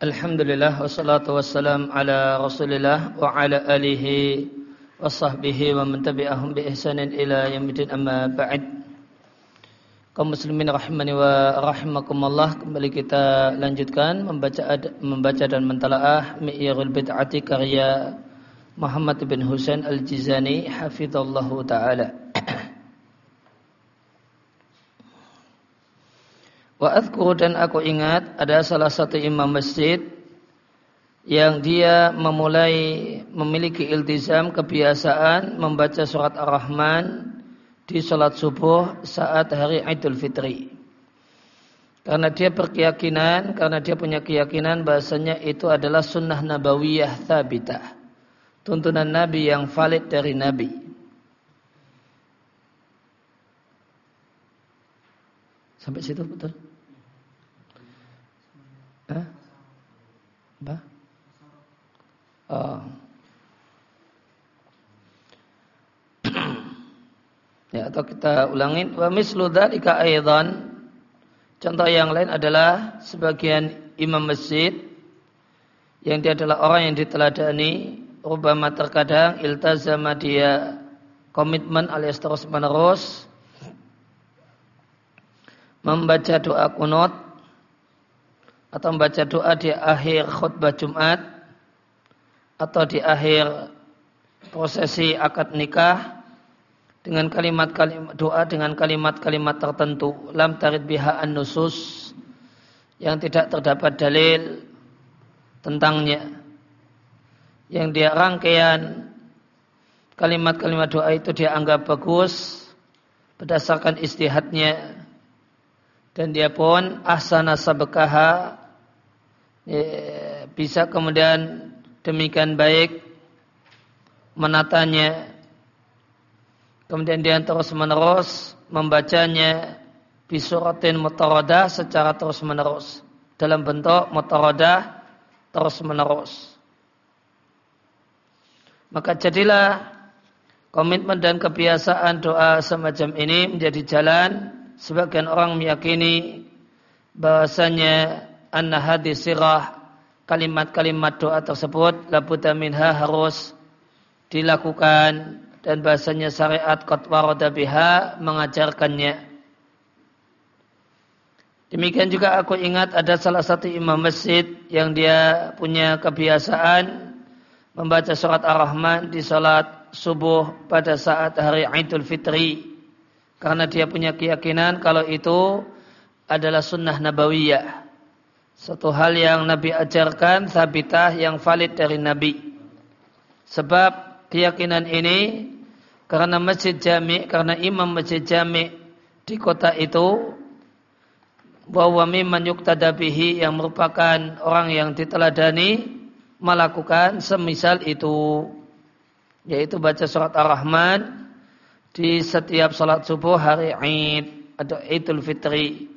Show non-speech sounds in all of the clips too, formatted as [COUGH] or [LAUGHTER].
Alhamdulillah wassalatu wassalam ala Rasulillah wa ala alihi wa sahbihi wa man tabi'ahum bi ihsanin ila yaumil amma ba'd. Kaum muslimin rahimani wa rahimakumullah kembali kita lanjutkan membaca membaca dan mentalaah Mi'yarul Bid'ati karya Muhammad bin Husain Al-Jizani hafizallahu taala. Wa azkuru dan aku ingat ada salah satu imam masjid yang dia memulai memiliki iltizam kebiasaan membaca surat Ar-Rahman di salat subuh saat hari Idul Fitri. Karena dia berkeyakinan, karena dia punya keyakinan bahasanya itu adalah sunnah nabawiyah thabitah. Tuntunan Nabi yang valid dari Nabi. Sampai situ betul? Apa? Oh. [CLEARS THROAT] ya atau kita ulangin wa mislu dzalika aidan contoh yang lain adalah sebagian imam masjid yang dia adalah orang yang diteladani rubama terkadang iltazama dia komitmen alias terus menerus membaca doa kunut atau membaca doa di akhir khutbah Jumat. Atau di akhir prosesi akad nikah. Dengan kalimat-kalimat doa dengan kalimat-kalimat tertentu. Lam tarid biha an-nusus yang tidak terdapat dalil tentangnya. Yang dia rangkaian kalimat-kalimat doa itu dia anggap bagus berdasarkan istihadnya. Dan dia pun ahsana sabakaha ya, bisa kemudian demikian baik menatanya kemudian dia terus menerus membacanya bisuratin mutaradah secara terus menerus dalam bentuk mutaradah terus menerus maka jadilah komitmen dan kebiasaan doa semacam ini menjadi jalan sebagian orang meyakini bahasanya anna hadis sirah kalimat-kalimat doa tersebut labuda minha harus dilakukan dan bahasanya syariat qad warada biha mengajarkannya. Demikian juga aku ingat ada salah satu imam masjid yang dia punya kebiasaan membaca surat Ar-Rahman di salat subuh pada saat hari Idul Fitri. Karena dia punya keyakinan kalau itu adalah sunnah nabawiyah. Satu hal yang Nabi ajarkan, sabitah yang valid dari Nabi. Sebab keyakinan ini karena masjid jami, karena imam masjid jami di kota itu bahwa mimman yuktada bihi yang merupakan orang yang diteladani melakukan semisal itu yaitu baca surat Ar-Rahman di setiap salat subuh hari Id atau Idul Fitri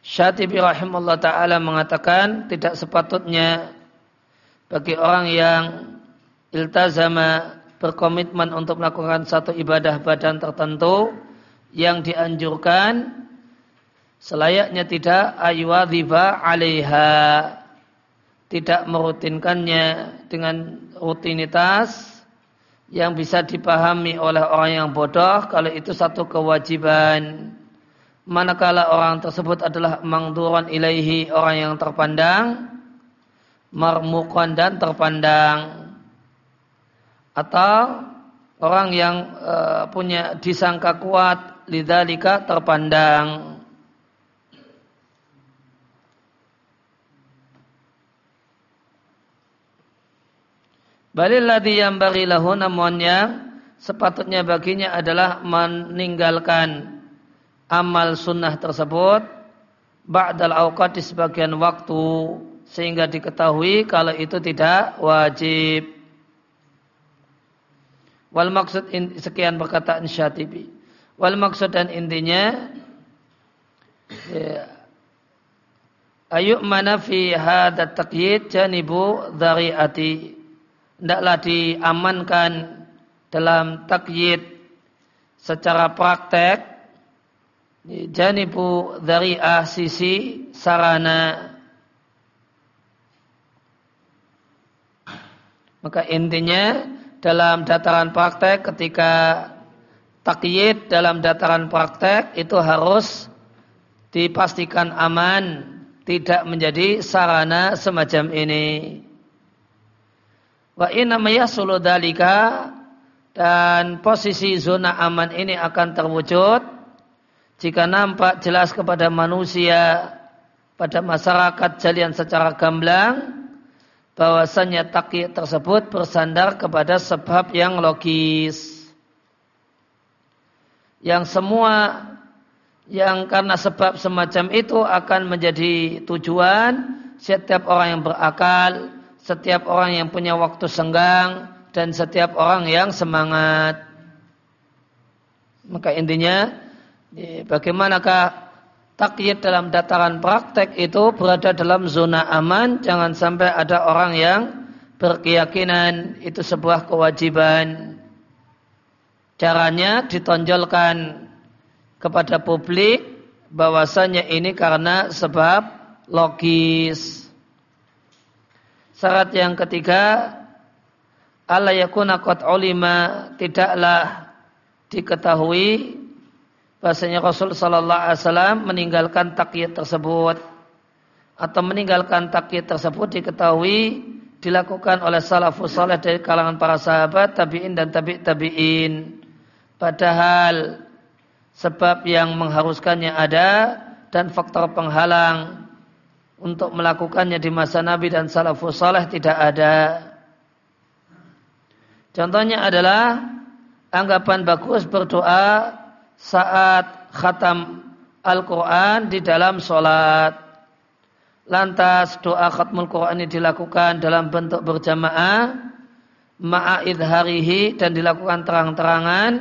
Syatibi rahimahullah ta'ala mengatakan tidak sepatutnya bagi orang yang iltazama berkomitmen untuk melakukan satu ibadah badan tertentu yang dianjurkan selayaknya tidak aywadhiba alaiha tidak merutinkannya dengan rutinitas yang bisa dipahami oleh orang yang bodoh kalau itu satu kewajiban manakala orang tersebut adalah mangduran ilaihi orang yang terpandang marmukan dan terpandang. Atau orang yang uh, punya disangka kuat lidzalika terpandang. Balilladhi yang bagi lahu sepatutnya baginya adalah meninggalkan amal sunnah tersebut ba'dal awqat di sebagian waktu sehingga diketahui kalau itu tidak wajib. Wal maksud in, sekian perkataan Syatibi. Wal maksud dan intinya ya, ayuk mana fi hadat taqyid janibu dhari'ati. Hendaklah diamankan dalam takyid secara praktek janibu dhari'ah sisi sarana. Maka intinya dalam dataran praktek ketika takyid dalam dataran praktek itu harus dipastikan aman tidak menjadi sarana semacam ini. Wa inna yasulu dalika dan posisi zona aman ini akan terwujud jika nampak jelas kepada manusia pada masyarakat jalian secara gamblang bahwasanya takyid tersebut bersandar kepada sebab yang logis yang semua yang karena sebab semacam itu akan menjadi tujuan setiap orang yang berakal, setiap orang yang punya waktu senggang dan setiap orang yang semangat. Maka intinya bagaimanakah takyid dalam dataran praktek itu berada dalam zona aman, jangan sampai ada orang yang berkeyakinan itu sebuah kewajiban Caranya ditonjolkan kepada publik bahwasanya ini karena sebab logis. Syarat yang ketiga, Allah yakuna qad ulima tidaklah diketahui bahasanya Rasul sallallahu alaihi wasallam meninggalkan takyid tersebut atau meninggalkan takyid tersebut diketahui dilakukan oleh salafus saleh dari kalangan para sahabat tabi'in dan tabi' tabi'in Padahal sebab yang mengharuskannya ada dan faktor penghalang untuk melakukannya di masa Nabi dan salafus saleh tidak ada. Contohnya adalah anggapan bagus berdoa saat khatam Al-Quran di dalam sholat. Lantas doa khatmul Quran ini dilakukan dalam bentuk berjamaah, ma'aid harihi dan dilakukan terang-terangan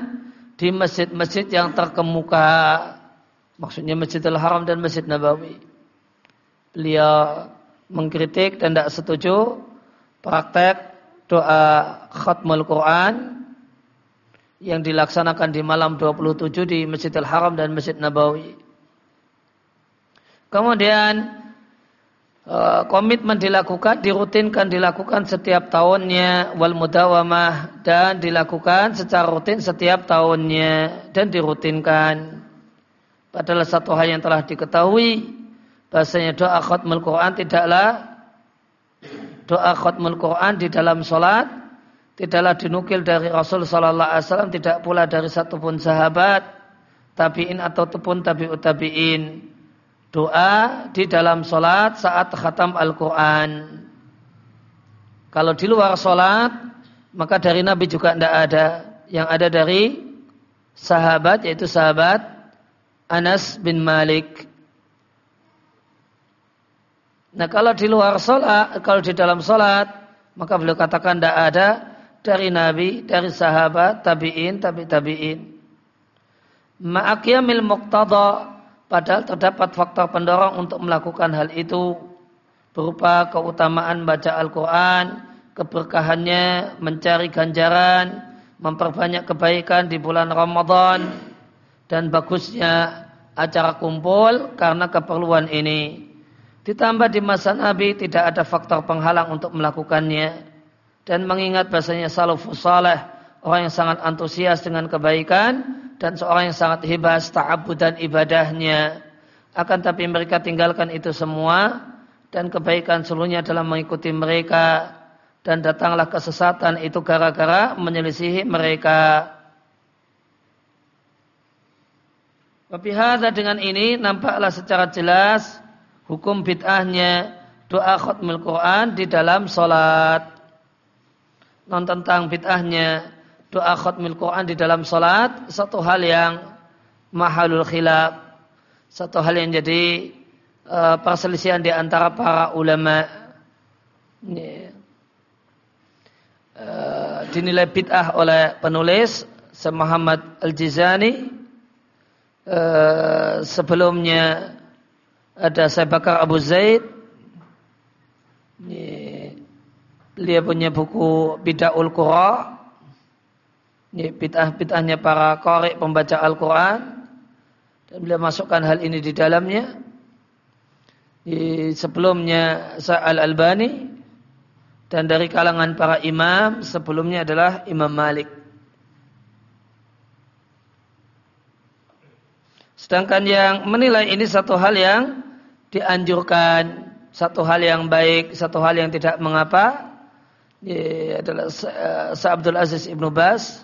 di masjid-masjid yang terkemuka maksudnya Masjidil Haram dan Masjid Nabawi beliau mengkritik dan tidak setuju praktek doa khatmul Quran yang dilaksanakan di malam 27 di Masjidil Haram dan Masjid Nabawi kemudian Eh, komitmen dilakukan, dirutinkan dilakukan setiap tahunnya wal mudawamah dan dilakukan secara rutin setiap tahunnya dan dirutinkan. Padahal satu hal yang telah diketahui bahasanya doa khatmul Quran tidaklah doa khatmul Quran di dalam solat tidaklah dinukil dari Rasul Sallallahu Alaihi Wasallam tidak pula dari satupun sahabat tabiin atau ataupun tabiut tabiin doa di dalam solat saat khatam Al-Quran. Kalau di luar solat, maka dari Nabi juga tidak ada. Yang ada dari sahabat, yaitu sahabat Anas bin Malik. Nah kalau di luar solat, kalau di dalam solat, maka beliau katakan tidak ada dari Nabi, dari sahabat, tabi'in, tabi-tabi'in. Ma'akiyamil muqtada Padahal terdapat faktor pendorong untuk melakukan hal itu berupa keutamaan baca Al-Quran, keberkahannya, mencari ganjaran, memperbanyak kebaikan di bulan Ramadan, dan bagusnya acara kumpul karena keperluan ini. Ditambah di masa Nabi tidak ada faktor penghalang untuk melakukannya. Dan mengingat bahasanya salafus salih, orang yang sangat antusias dengan kebaikan, dan seorang yang sangat hebat ta'abud dan ibadahnya akan tapi mereka tinggalkan itu semua dan kebaikan seluruhnya dalam mengikuti mereka dan datanglah kesesatan itu gara-gara menyelisihi mereka. Wabihada dengan ini nampaklah secara jelas hukum bid'ahnya doa khutmul Quran di dalam solat. Non tentang bid'ahnya doa khutmil Quran di dalam salat satu hal yang mahalul khilaf satu hal yang jadi uh, perselisihan di antara para ulama. Uh, dinilai bid'ah oleh penulis Muhammad Al-Jizani. Uh, sebelumnya ada Syekh Bakar Abu Zaid ini, dia punya buku Bid'ahul Qura bid'ah-bid'ahnya para korek pembaca Al-Quran. Dan beliau masukkan hal ini di dalamnya. Di sebelumnya Sa'al Albani Dan dari kalangan para imam sebelumnya adalah Imam Malik. Sedangkan yang menilai ini satu hal yang dianjurkan, satu hal yang baik, satu hal yang tidak mengapa, ini adalah Sa'abdul Aziz Ibnu Bas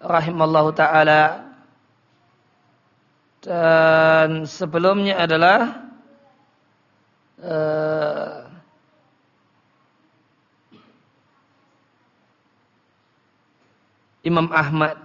rahimallahu taala. Dan sebelumnya adalah uh, Imam Ahmad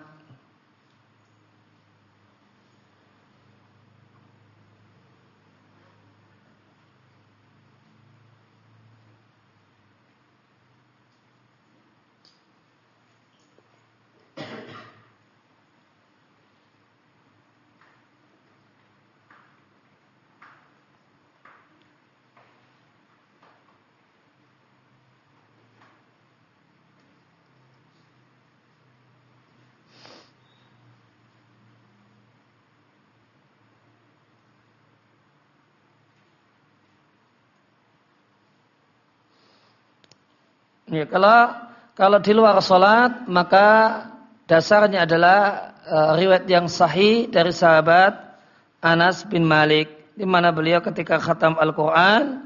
Ya, kalau kalau di luar sholat maka dasarnya adalah uh, riwayat yang sahih dari sahabat Anas bin Malik di mana beliau ketika khatam Al-Quran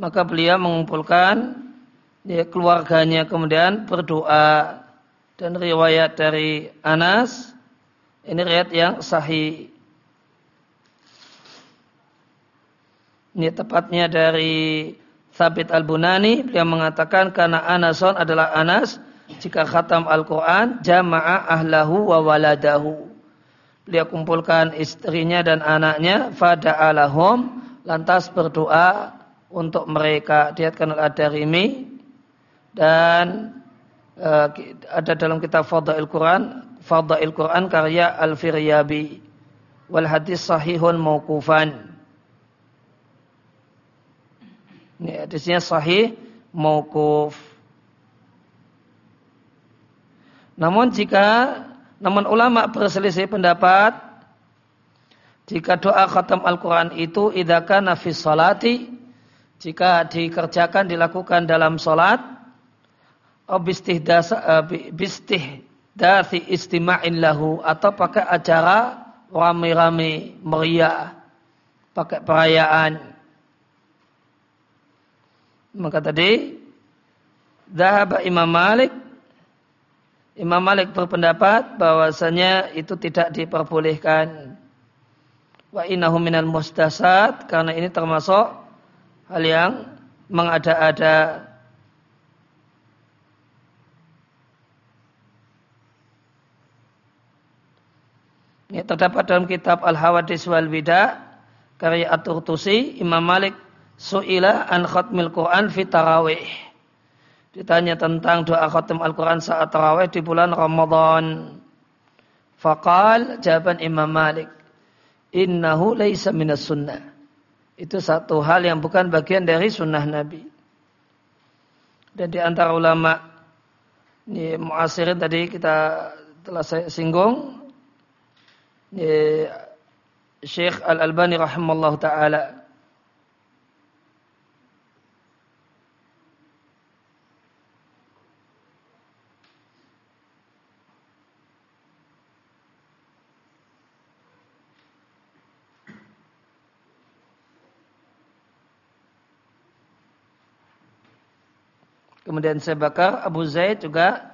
maka beliau mengumpulkan ya, keluarganya kemudian berdoa. Dan riwayat dari Anas ini riwayat yang sahih. Ini tepatnya dari Sabit Al-Bunani beliau mengatakan karena Anason adalah Anas jika khatam Al-Quran jama'a ahlahu wa waladahu. Beliau kumpulkan istrinya dan anaknya fada'alahum lantas berdoa untuk mereka. Diatkan Al-Adarimi dan uh, ada dalam kitab Fadail Quran Fadail Quran karya Al-Firyabi wal hadis sahihun mauqufan. Ini hadisnya sahih mauquf. Namun jika namun ulama berselisih pendapat jika doa khatam Al-Quran itu idaka nafis salati jika dikerjakan dilakukan dalam salat bistihdasi istima'in lahu atau pakai acara rame-rame meriah pakai perayaan maka tadi Zahaba Imam Malik Imam Malik berpendapat bahwasanya itu tidak diperbolehkan. Wa innahu minal mustasat karena ini termasuk hal yang mengada-ada. Ini terdapat dalam kitab Al-Hawadis wal Wida karya At-Turtusi Imam Malik Su'ila an khatmil Quran fi tarawih. Ditanya tentang doa khatam Al-Quran saat tarawih di bulan Ramadan. Faqal jawaban Imam Malik. Innahu laysa minas sunnah. Itu satu hal yang bukan bagian dari sunnah Nabi. Dan di antara ulama ini muasirin tadi kita telah saya singgung. Ini Syekh Al-Albani rahimallahu taala Kemudian saya bakar Abu Zaid juga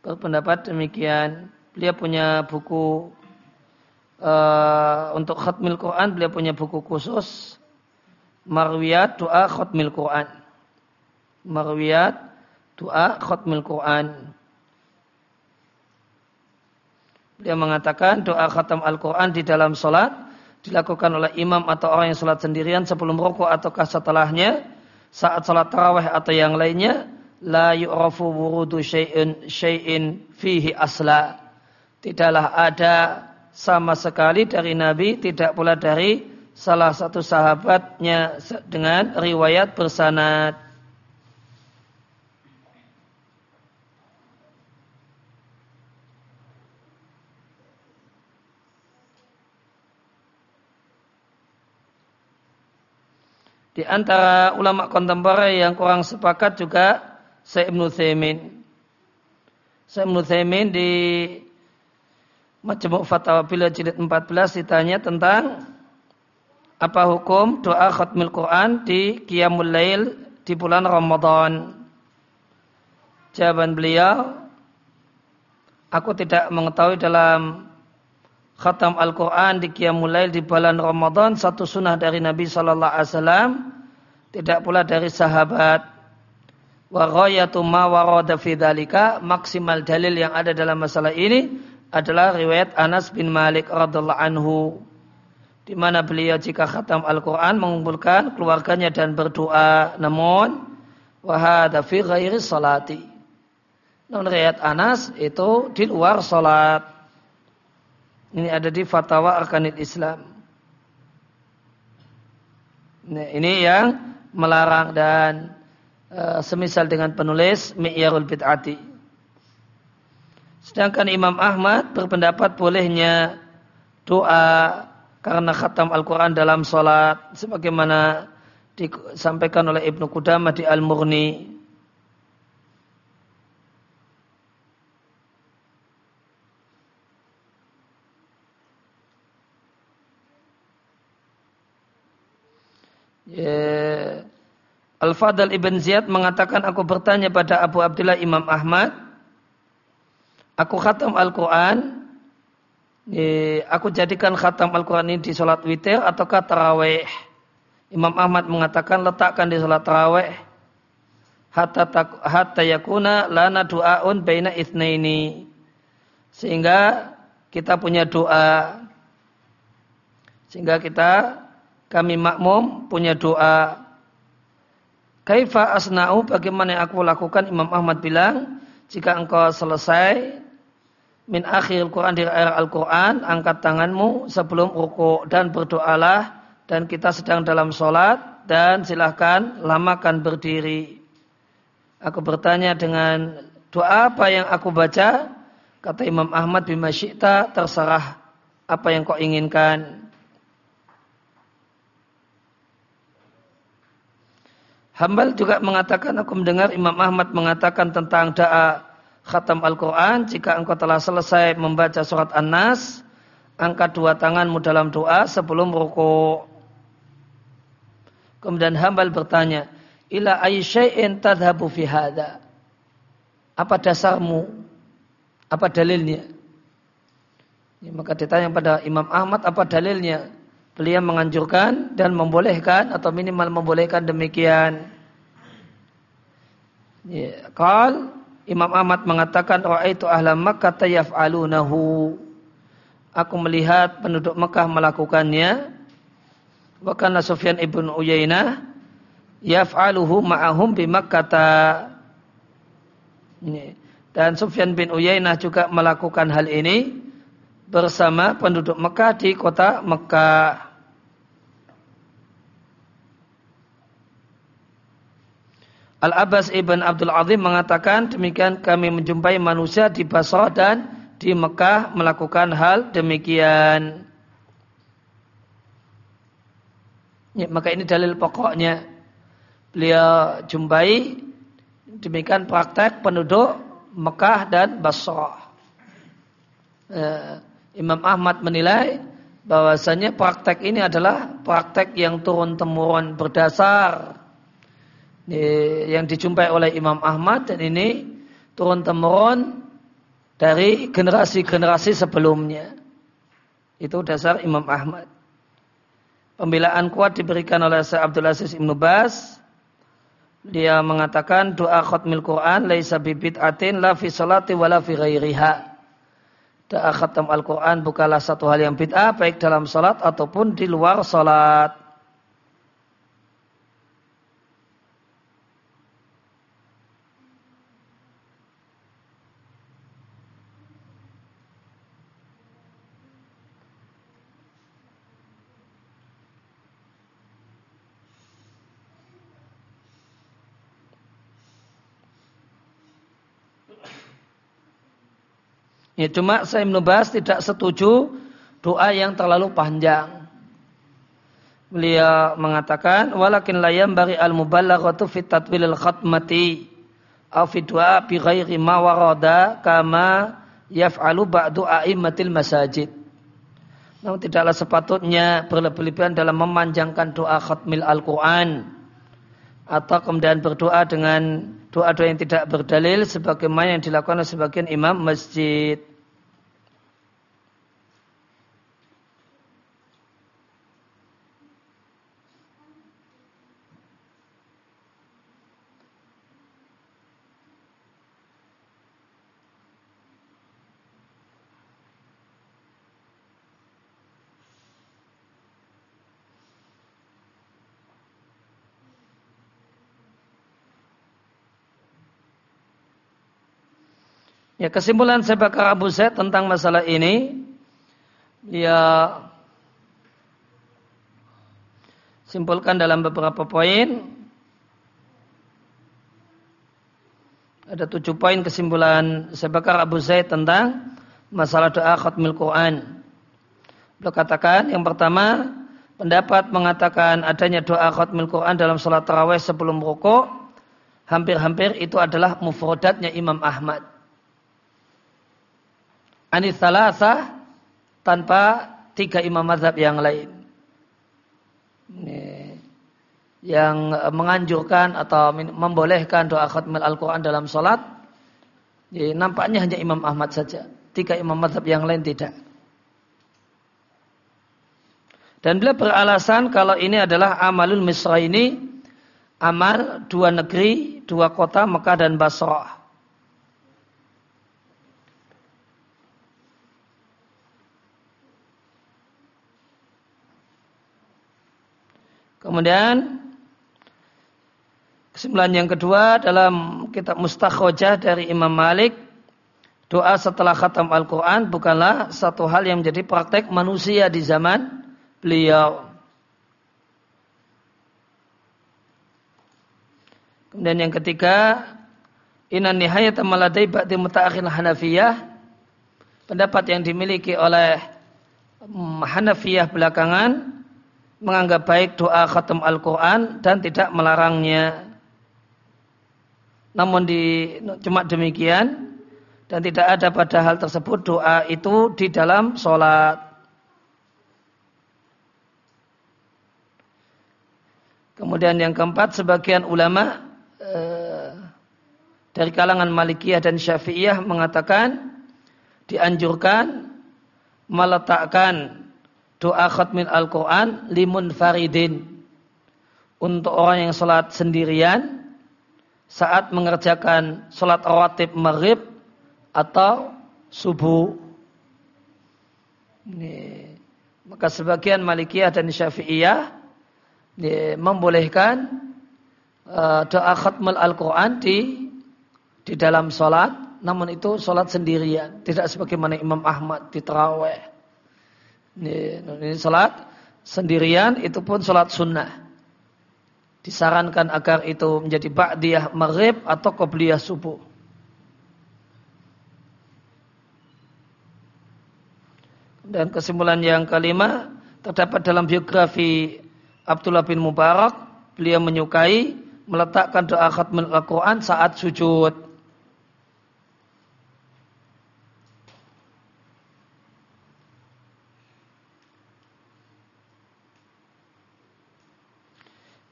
berpendapat demikian. Beliau punya buku uh, untuk khatmil Quran, beliau punya buku khusus Marwiyat Doa Khatmil Quran. Marwiyat Doa Khatmil Quran. Beliau mengatakan doa khatam Al-Quran di dalam solat dilakukan oleh imam atau orang yang sholat sendirian sebelum rukuk ataukah setelahnya saat sholat taraweh atau yang lainnya la yu'rafu wurudu syai'in syai'in fihi asla. Tidaklah ada sama sekali dari Nabi, tidak pula dari salah satu sahabatnya dengan riwayat bersanad. Di antara ulama kontemporer yang kurang sepakat juga Syekh Ibnu Thaimin. Syekh Ibnu Thaimin di Majmu' Fatawa Bila jilid 14 ditanya tentang apa hukum doa khatmil Quran di Qiyamul Lail di bulan Ramadan. Jawaban beliau, aku tidak mengetahui dalam khatam Al-Quran di Qiyamul Lail di bulan Ramadan satu sunnah dari Nabi Sallallahu Alaihi Wasallam tidak pula dari sahabat wa ma warada maksimal dalil yang ada dalam masalah ini adalah riwayat Anas bin Malik radhiallahu anhu di mana beliau jika khatam Al-Qur'an mengumpulkan keluarganya dan berdoa. Namun wahada fi ghairi salati. Namun riwayat Anas itu di luar salat. Ini ada di fatwa Arkanil Islam. Nah, ini yang melarang dan uh, semisal dengan penulis Mi'yarul Bid'ati Sedangkan Imam Ahmad berpendapat bolehnya doa karena khatam Al-Quran dalam sholat. Sebagaimana disampaikan oleh Ibnu Qudamah di Al-Murni. Yeah. Al-Fadl Ibn Ziyad mengatakan aku bertanya pada Abu Abdullah Imam Ahmad aku khatam Al-Quran, aku jadikan khatam Al-Quran ini di sholat witir ataukah taraweh. Imam Ahmad mengatakan letakkan di sholat taraweh. Hatta, hatta yakuna lana du'aun baina ini Sehingga kita punya doa. Sehingga kita, kami makmum punya doa. Kaifa asna'u bagaimana yang aku lakukan Imam Ahmad bilang jika engkau selesai min akhir Al-Quran di akhir Al-Quran, angkat tanganmu sebelum ruku dan berdoalah dan kita sedang dalam sholat dan silahkan lamakan berdiri. Aku bertanya dengan doa apa yang aku baca? Kata Imam Ahmad bima syi'ta terserah apa yang kau inginkan. Hambal juga mengatakan aku mendengar Imam Ahmad mengatakan tentang doa khatam Al-Quran, jika engkau telah selesai membaca surat An-Nas, angkat dua tanganmu dalam doa sebelum ruku. Kemudian hambal bertanya, ila ayyain tadhabu fi hadha. Apa dasarmu? Apa dalilnya? Ya, maka ditanya pada Imam Ahmad apa dalilnya? Beliau menganjurkan dan membolehkan atau minimal membolehkan demikian. Ya, kal Imam Ahmad mengatakan itu ahla Makkah yaf'alunahu. Aku melihat penduduk Mekah melakukannya. Wa kana Sufyan ibn Uyainah yaf'aluhu ma'ahum bi Makkah. Dan Sufyan bin Uyainah juga melakukan hal ini bersama penduduk Mekah di kota Mekah. Al-Abbas ibn Abdul Azim mengatakan demikian kami menjumpai manusia di Basrah dan di Mekah melakukan hal demikian. Ya, maka ini dalil pokoknya. Beliau jumpai demikian praktek penduduk Mekah dan Basrah. Ya, Imam Ahmad menilai bahwasanya praktek ini adalah praktek yang turun-temurun berdasar yang dijumpai oleh Imam Ahmad dan ini turun temurun dari generasi-generasi sebelumnya. Itu dasar Imam Ahmad. Pembelaan kuat diberikan oleh Syekh Abdul Aziz Ibn Bas. Dia mengatakan doa khutmil Quran laisa bid'atin la fi salati wa la fi ghairiha. Doa khatam Al-Quran bukanlah satu hal yang bid'ah baik dalam salat ataupun di luar salat. Ya cuma saya menubas tidak setuju doa yang terlalu panjang. Beliau mengatakan walakin layam bari al mubalaghatu fi tatwilil khatmati au fi du'a bi ghairi ma warada kama yaf'alu ba'du a'immatil masajid. Namun tidaklah sepatutnya berlebihan dalam memanjangkan doa khatmil Al-Quran atau kemudian berdoa dengan doa-doa yang tidak berdalil sebagaimana yang dilakukan oleh sebagian imam masjid. Ya kesimpulan saya bakar Abu Zaid tentang masalah ini ya simpulkan dalam beberapa poin. Ada tujuh poin kesimpulan saya bakar Abu Zaid tentang masalah doa khatmil Quran. Beliau katakan yang pertama pendapat mengatakan adanya doa khatmil Quran dalam salat tarawih sebelum rukuk hampir-hampir itu adalah mufrodatnya Imam Ahmad anis salasa tanpa tiga imam mazhab yang lain. Yang menganjurkan atau membolehkan doa khatmil Al-Quran dalam sholat. nampaknya hanya Imam Ahmad saja. Tiga imam mazhab yang lain tidak. Dan beliau beralasan kalau ini adalah amalul misra ini amal dua negeri, dua kota Mekah dan Basrah. Kemudian kesimpulan yang kedua dalam kitab Mustakhojah dari Imam Malik doa setelah khatam Al-Quran bukanlah satu hal yang menjadi praktek manusia di zaman beliau. Kemudian yang ketiga, inan nihayat maladai ba'di Hanafiyah pendapat yang dimiliki oleh Hanafiyah belakangan menganggap baik doa khatam Al-Quran dan tidak melarangnya. Namun di, cuma demikian dan tidak ada pada hal tersebut doa itu di dalam sholat. Kemudian yang keempat, sebagian ulama eh, dari kalangan Malikiyah dan Syafi'iyah mengatakan dianjurkan meletakkan doa khatmin Al-Quran limun faridin untuk orang yang sholat sendirian saat mengerjakan sholat rawatib maghrib atau subuh. Ini. Maka sebagian Malikiyah dan Syafi'iyah membolehkan uh, doa khatmul Al-Quran di di dalam sholat, namun itu sholat sendirian, tidak sebagaimana Imam Ahmad di Terawih. Ini, salat sendirian itu pun salat sunnah. Disarankan agar itu menjadi ba'diyah maghrib atau qobliyah subuh. Dan kesimpulan yang kelima terdapat dalam biografi Abdullah bin Mubarak, beliau menyukai meletakkan doa khatmul Al-Quran saat sujud.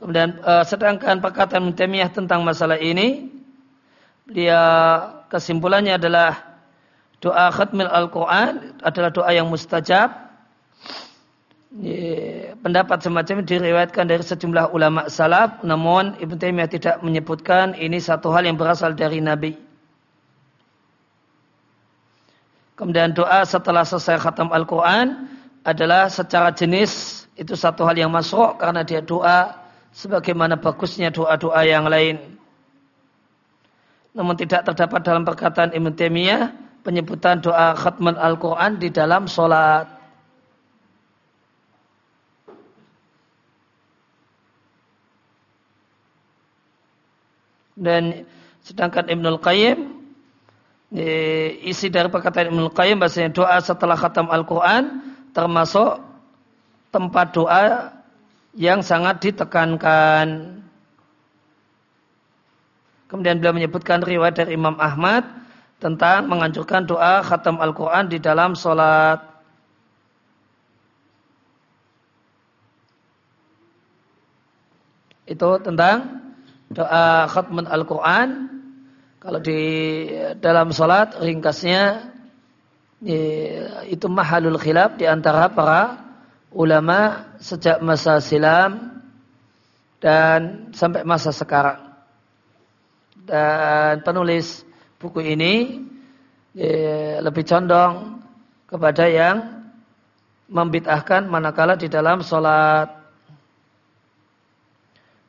Kemudian uh, sedangkan perkataan Mutemiyah tentang masalah ini, dia kesimpulannya adalah doa khatmil Al-Quran adalah doa yang mustajab. Pendapat semacam ini diriwayatkan dari sejumlah ulama salaf, namun Ibn Taimiyah tidak menyebutkan ini satu hal yang berasal dari Nabi. Kemudian doa setelah selesai khatam Al-Quran adalah secara jenis itu satu hal yang masuk karena dia doa sebagaimana bagusnya doa-doa yang lain. Namun tidak terdapat dalam perkataan Ibn Taimiyah penyebutan doa khatman Al-Quran di dalam sholat. Dan sedangkan Ibnul Qayyim isi dari perkataan Ibnul Qayyim bahasanya doa setelah khatam Al-Quran termasuk tempat doa yang sangat ditekankan. Kemudian beliau menyebutkan riwayat dari Imam Ahmad tentang menganjurkan doa khatam Al-Quran di dalam sholat. Itu tentang doa khatman Al-Quran. Kalau di dalam sholat ringkasnya itu mahalul khilaf di antara para ulama sejak masa silam dan sampai masa sekarang. Dan penulis buku ini ya, lebih condong kepada yang membid'ahkan manakala di dalam sholat.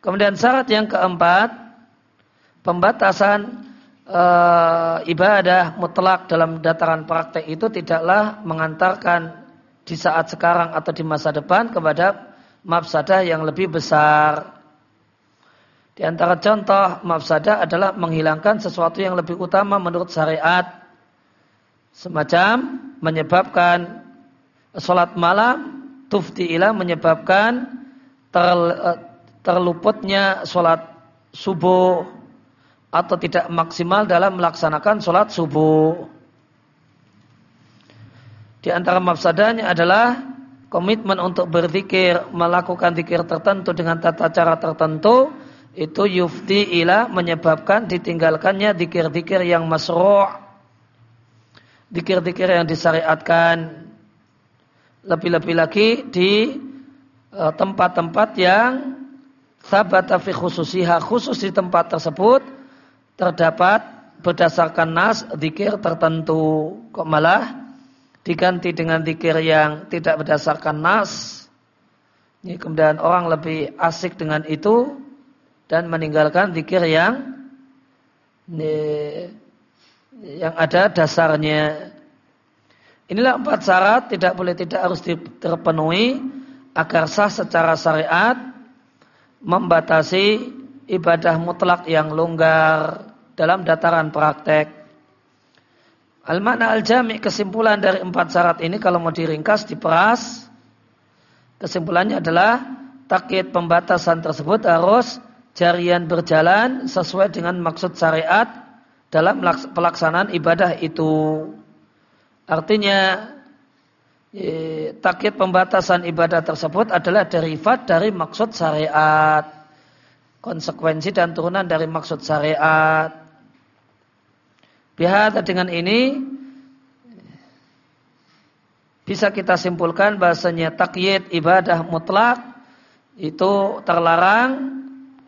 Kemudian syarat yang keempat, pembatasan e, ibadah mutlak dalam dataran praktek itu tidaklah mengantarkan di saat sekarang atau di masa depan kepada mafsadah yang lebih besar. Di antara contoh mafsadah adalah menghilangkan sesuatu yang lebih utama menurut syariat. Semacam menyebabkan sholat malam tufti'ilah menyebabkan ter, terluputnya sholat subuh atau tidak maksimal dalam melaksanakan sholat subuh. Di antara mafsadahnya adalah komitmen untuk berzikir, melakukan zikir tertentu dengan tata cara tertentu itu yufti ila menyebabkan ditinggalkannya dikir-dikir yang masru' dikir-dikir yang disyariatkan. Lebih-lebih lagi di e, tempat-tempat yang sabata fi khususiha khusus di tempat tersebut terdapat berdasarkan nas dikir tertentu. Kok malah diganti dengan dikir yang tidak berdasarkan nas ini kemudian orang lebih asik dengan itu dan meninggalkan zikir yang yang ada dasarnya. Inilah empat syarat tidak boleh tidak harus terpenuhi agar sah secara syariat membatasi ibadah mutlak yang longgar dalam dataran praktek. Al-makna al-jami' kesimpulan dari empat syarat ini kalau mau diringkas, diperas, kesimpulannya adalah takkit pembatasan tersebut harus jarian berjalan sesuai dengan maksud syariat dalam pelaksanaan ibadah itu. Artinya takkit pembatasan ibadah tersebut adalah derivat dari maksud syariat. Konsekuensi dan turunan dari maksud syariat. Bihat dengan ini bisa kita simpulkan bahasanya takyid ibadah mutlak itu terlarang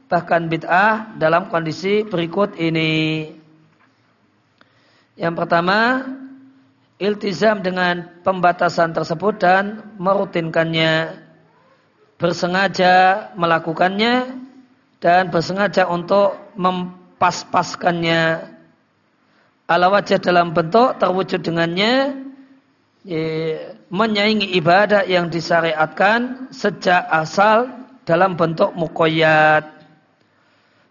bahkan bid'ah dalam kondisi berikut ini. Yang pertama, iltizam dengan pembatasan tersebut dan merutinkannya, bersengaja melakukannya dan bersengaja untuk mempas-paskannya ala wajah dalam bentuk terwujud dengannya menyaingi ibadah yang disyariatkan sejak asal dalam bentuk mukoyat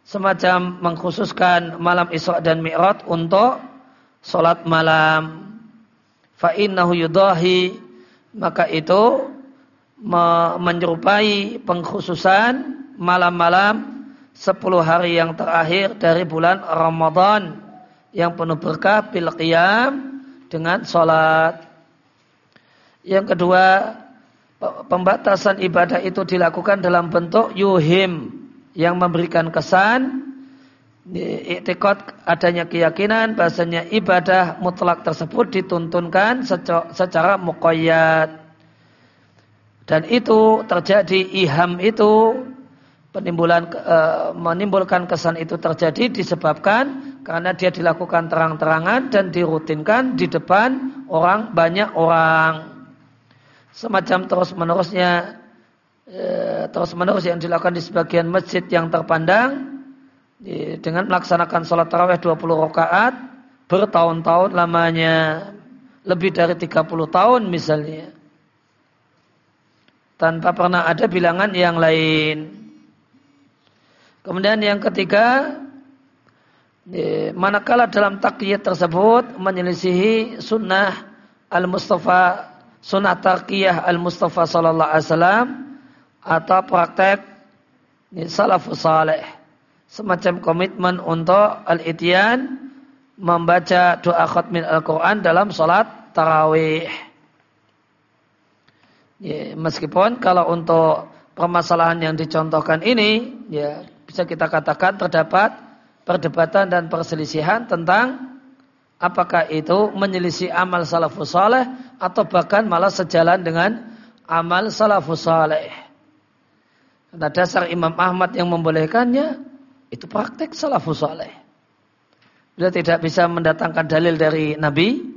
semacam mengkhususkan malam Isra dan Mi'raj untuk solat malam. Fa innahu yudahi maka itu menyerupai pengkhususan malam-malam 10 hari yang terakhir dari bulan Ramadan yang penuh berkah bil qiyam dengan solat. Yang kedua, pembatasan ibadah itu dilakukan dalam bentuk yuhim yang memberikan kesan iktikad adanya keyakinan bahasanya ibadah mutlak tersebut dituntunkan secara muqayyad dan itu terjadi iham itu penimbulan e, menimbulkan kesan itu terjadi disebabkan karena dia dilakukan terang-terangan dan dirutinkan di depan orang banyak orang. Semacam terus menerusnya Eh, terus menerus yang dilakukan di sebagian masjid yang terpandang dengan melaksanakan sholat taraweh 20 rakaat bertahun-tahun lamanya. Lebih dari 30 tahun misalnya. Tanpa pernah ada bilangan yang lain. Kemudian yang ketiga manakala dalam takyid tersebut menyelisihi sunnah al-Mustafa sunnah taqiyah al-Mustafa sallallahu alaihi wasallam atau praktek salafus saleh semacam komitmen untuk al-ityan membaca doa khatmin Al-Quran dalam sholat tarawih. Ya, meskipun kalau untuk permasalahan yang dicontohkan ini, ya bisa kita katakan terdapat perdebatan dan perselisihan tentang apakah itu menyelisih amal salafus saleh atau bahkan malah sejalan dengan amal salafus saleh. Kata dasar Imam Ahmad yang membolehkannya itu praktek salafus saleh. Dia tidak bisa mendatangkan dalil dari Nabi,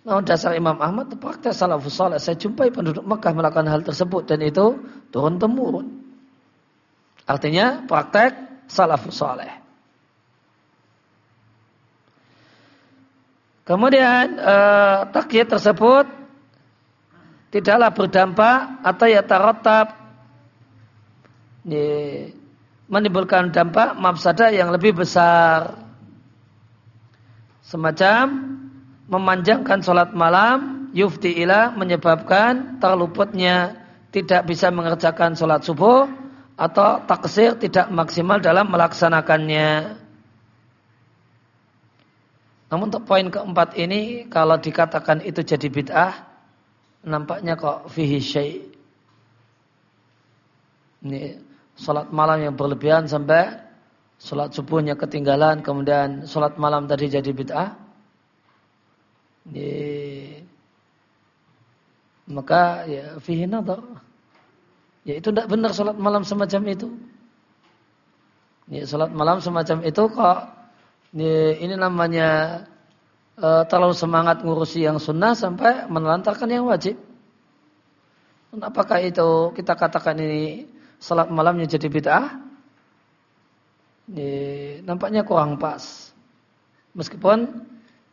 Namun dasar Imam Ahmad itu praktek salafus saleh. Saya jumpai penduduk Mekah melakukan hal tersebut dan itu turun temurun. Artinya praktek salafus saleh. Kemudian eh, takyid tersebut tidaklah berdampak atau ya tarotab menimbulkan dampak mafsadah yang lebih besar. Semacam memanjangkan sholat malam yufti ila menyebabkan terluputnya tidak bisa mengerjakan sholat subuh atau taksir tidak maksimal dalam melaksanakannya. Namun untuk poin keempat ini kalau dikatakan itu jadi bid'ah nampaknya kok fihi syai. Ini sholat malam yang berlebihan sampai sholat subuhnya ketinggalan kemudian sholat malam tadi jadi bid'ah. Ya. Maka ya fihi nadar. Ya itu tidak benar salat malam semacam itu. Ya salat malam semacam itu kok ya, ini namanya uh, terlalu semangat ngurusi yang sunnah sampai menelantarkan yang wajib. Apakah itu kita katakan ini salat malamnya jadi bid'ah? Ya, nampaknya kurang pas. Meskipun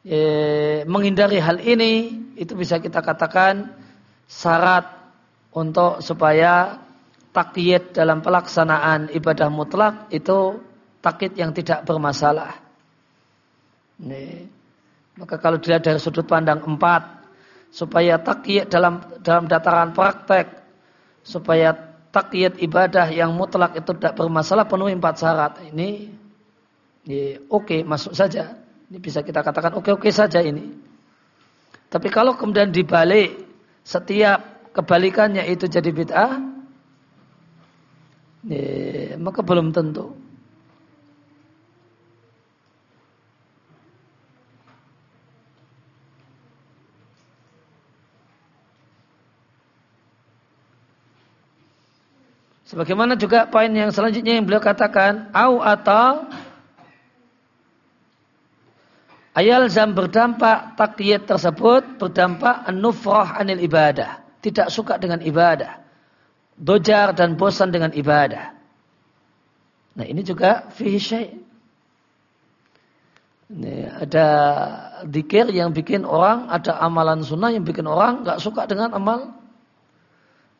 e, menghindari hal ini itu bisa kita katakan syarat untuk supaya takyid dalam pelaksanaan ibadah mutlak itu takyid yang tidak bermasalah. Ini. Maka kalau dilihat dari sudut pandang empat, supaya takyid dalam dalam dataran praktek, supaya takyid ibadah yang mutlak itu tidak bermasalah penuhi empat syarat. Ini, ini oke okay, masuk saja. Ini bisa kita katakan oke-oke saja ini. Tapi kalau kemudian dibalik setiap kebalikannya itu jadi bid'ah, ya, maka belum tentu. Sebagaimana juga poin yang selanjutnya yang beliau katakan, au atau Ayal zam berdampak takyid tersebut berdampak an-nufrah anil ibadah. Tidak suka dengan ibadah. Dojar dan bosan dengan ibadah. Nah ini juga fihi Ini ada dikir yang bikin orang, ada amalan sunnah yang bikin orang nggak suka dengan amal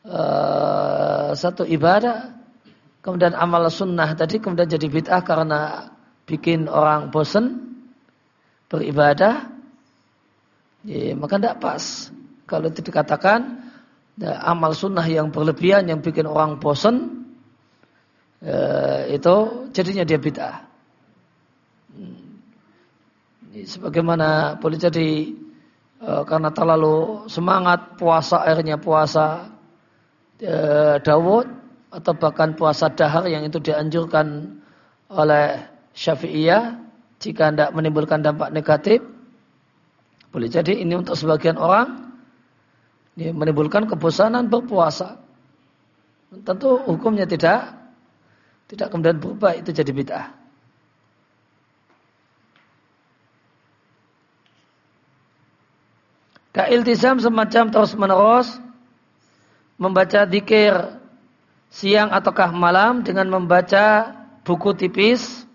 uh, satu ibadah. Kemudian amal sunnah tadi kemudian jadi bid'ah karena bikin orang bosan beribadah, ya, maka tidak pas. Kalau itu dikatakan ya, amal sunnah yang berlebihan yang bikin orang bosan, ya, itu jadinya dia bid'ah. Hmm. Sebagaimana boleh jadi uh, karena terlalu semangat puasa akhirnya puasa Dawud atau bahkan puasa dahar yang itu dianjurkan oleh Syafi'iyah jika tidak menimbulkan dampak negatif, boleh jadi ini untuk sebagian orang ini menimbulkan kebosanan berpuasa. Tentu hukumnya tidak tidak kemudian berubah itu jadi bid'ah. Kailtizam semacam terus menerus membaca dikir siang ataukah malam dengan membaca buku tipis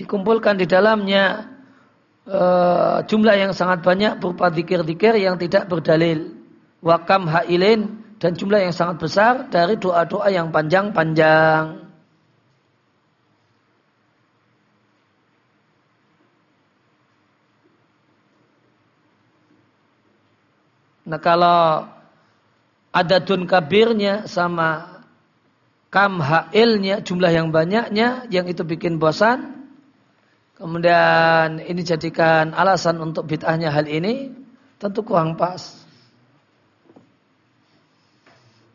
dikumpulkan di dalamnya e, jumlah yang sangat banyak berupa dikir-dikir yang tidak berdalil. Wakam hailin dan jumlah yang sangat besar dari doa-doa yang panjang-panjang. Nah kalau ada dun kabirnya sama kam hailnya jumlah yang banyaknya yang itu bikin bosan. Kemudian ini jadikan alasan untuk bid'ahnya hal ini tentu kurang pas.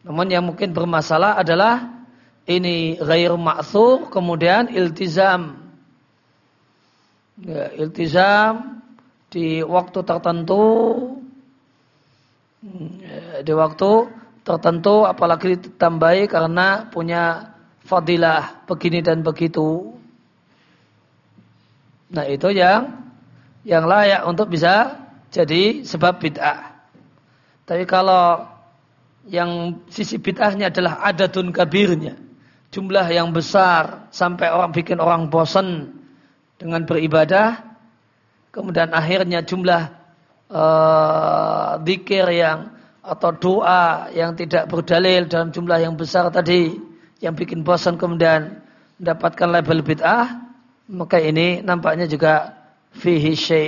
Namun yang mungkin bermasalah adalah ini ghair ma'thur kemudian iltizam. Ya, iltizam di waktu tertentu. Ya, di waktu tertentu apalagi ditambahi karena punya fadilah begini dan begitu. Nah itu yang yang layak untuk bisa jadi sebab bid'ah. Tapi kalau yang sisi bid'ahnya adalah adatun kabirnya, jumlah yang besar sampai orang bikin orang bosan dengan beribadah, kemudian akhirnya jumlah uh, zikir yang atau doa yang tidak berdalil dalam jumlah yang besar tadi yang bikin bosan kemudian mendapatkan label bid'ah maka ini nampaknya juga fihi syai.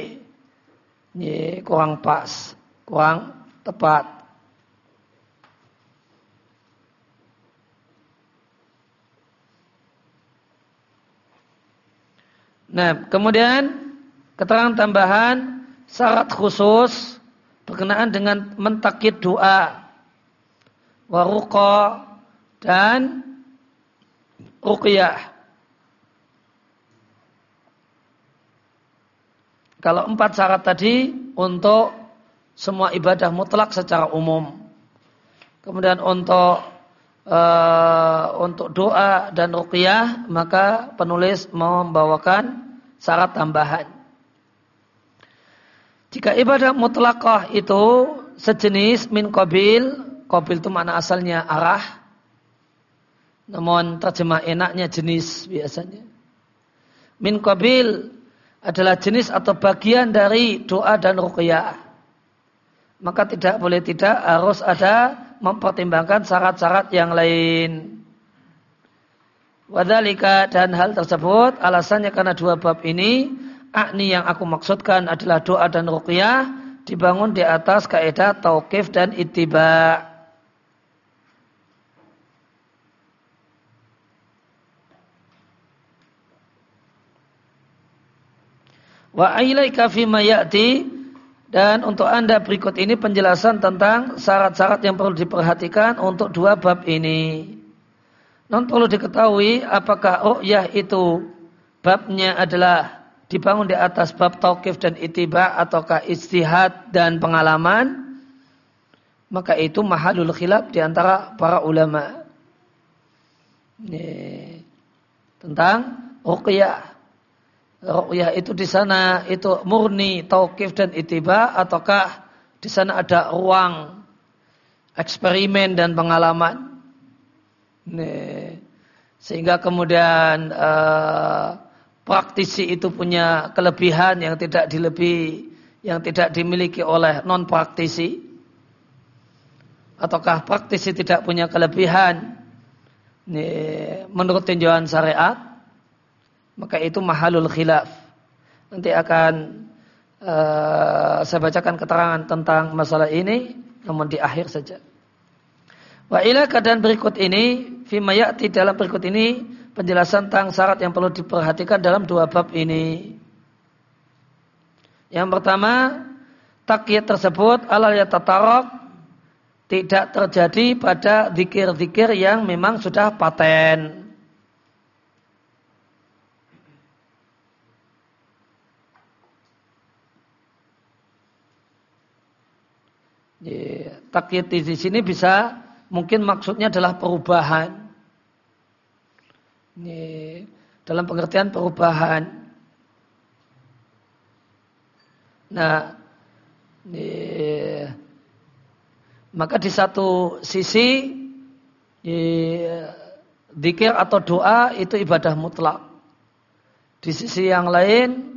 Kurang pas kurang tepat. Nah, kemudian keterangan tambahan syarat khusus berkenaan dengan mentakid doa waruqa dan ruqyah. Kalau empat syarat tadi untuk semua ibadah mutlak secara umum. Kemudian untuk uh, untuk doa dan ruqyah maka penulis membawakan syarat tambahan. Jika ibadah mutlakah itu sejenis min qabil, qabil itu mana asalnya arah. Namun terjemah enaknya jenis biasanya. Min qabil adalah jenis atau bagian dari doa dan ruqyah. Maka tidak boleh tidak harus ada mempertimbangkan syarat-syarat yang lain. Wadhalika dan hal tersebut alasannya karena dua bab ini Akni yang aku maksudkan adalah doa dan ruqyah dibangun di atas kaidah tauqif dan ittiba. Wa ailaika fima ya'ti dan untuk Anda berikut ini penjelasan tentang syarat-syarat yang perlu diperhatikan untuk dua bab ini. Non perlu diketahui apakah ru'yah itu babnya adalah dibangun di atas bab tauqif dan itiba ataukah istihad dan pengalaman maka itu mahalul khilaf di antara para ulama. Ini, tentang ruqyah. Ruqyah itu di sana itu murni tauqif dan itiba ataukah di sana ada ruang eksperimen dan pengalaman. Ini, sehingga kemudian uh, praktisi itu punya kelebihan yang tidak dilebihi, yang tidak dimiliki oleh non praktisi, ataukah praktisi tidak punya kelebihan ini, menurut tinjauan syariat, maka itu mahalul khilaf. Nanti akan uh, saya bacakan keterangan tentang masalah ini, namun di akhir saja. Wa ila keadaan berikut ini, fima ya'ti dalam berikut ini, penjelasan tentang syarat yang perlu diperhatikan dalam dua bab ini. Yang pertama, takyat tersebut alal yatatarok tidak terjadi pada zikir-zikir yang memang sudah paten. Takyat di sini bisa mungkin maksudnya adalah perubahan. Ini dalam pengertian perubahan. Nah, ini, maka di satu sisi dikir atau doa itu ibadah mutlak. Di sisi yang lain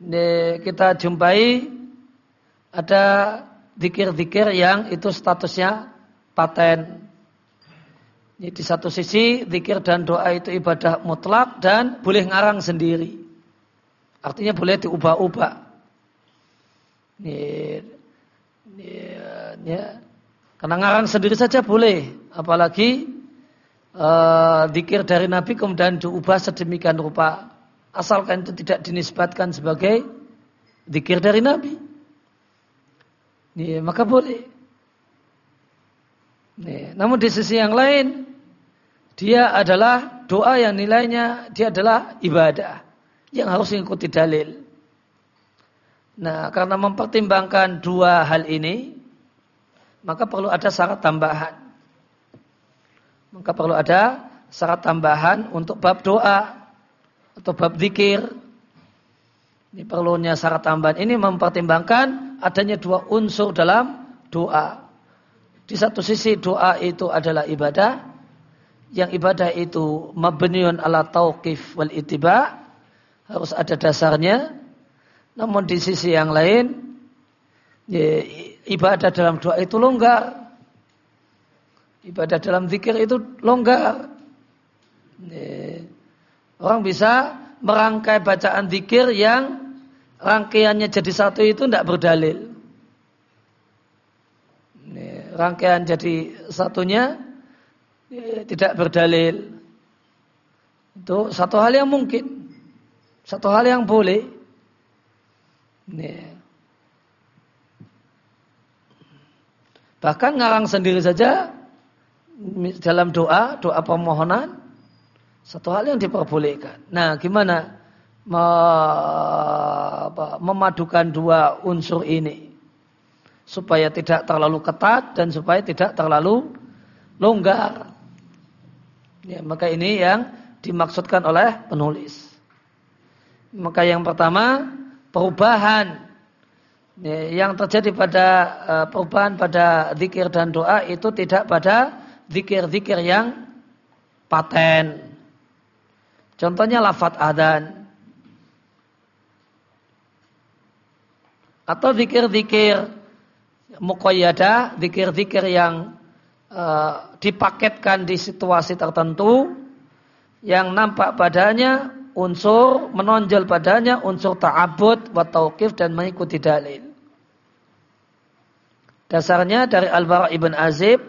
ini kita jumpai ada dikir-dikir yang itu statusnya paten. Ini di satu sisi zikir dan doa itu ibadah mutlak dan boleh ngarang sendiri. Artinya boleh diubah-ubah. Ini, ini, ya. Karena ngarang sendiri saja boleh, apalagi uh, dikir dari Nabi kemudian diubah sedemikian rupa asalkan itu tidak dinisbatkan sebagai dikir dari Nabi. Nih, maka boleh. Nih, namun di sisi yang lain dia adalah doa yang nilainya dia adalah ibadah yang harus mengikuti dalil. Nah, karena mempertimbangkan dua hal ini, maka perlu ada syarat tambahan. Maka perlu ada syarat tambahan untuk bab doa atau bab zikir. Ini perlunya syarat tambahan ini mempertimbangkan adanya dua unsur dalam doa. Di satu sisi doa itu adalah ibadah, yang ibadah itu mabniun ala tauqif wal itiba harus ada dasarnya. Namun di sisi yang lain ya, ibadah dalam doa itu longgar. Ibadah dalam zikir itu longgar. Ya, orang bisa merangkai bacaan zikir yang rangkaiannya jadi satu itu tidak berdalil. Ya, rangkaian jadi satunya ya, tidak berdalil. Itu satu hal yang mungkin. Satu hal yang boleh. Ya. Bahkan ngarang sendiri saja dalam doa, doa permohonan, satu hal yang diperbolehkan. Nah, gimana memadukan dua unsur ini supaya tidak terlalu ketat dan supaya tidak terlalu longgar. Ya, maka ini yang dimaksudkan oleh penulis. Maka yang pertama perubahan ya, yang terjadi pada uh, perubahan pada zikir dan doa itu tidak pada zikir-zikir yang paten. Contohnya lafat adan. Atau zikir-zikir muqayyadah, zikir-zikir yang uh, dipaketkan di situasi tertentu yang nampak padanya unsur menonjol padanya unsur ta'abud wa tauqif dan mengikuti dalil. Dasarnya dari Al-Bara' ibn Azib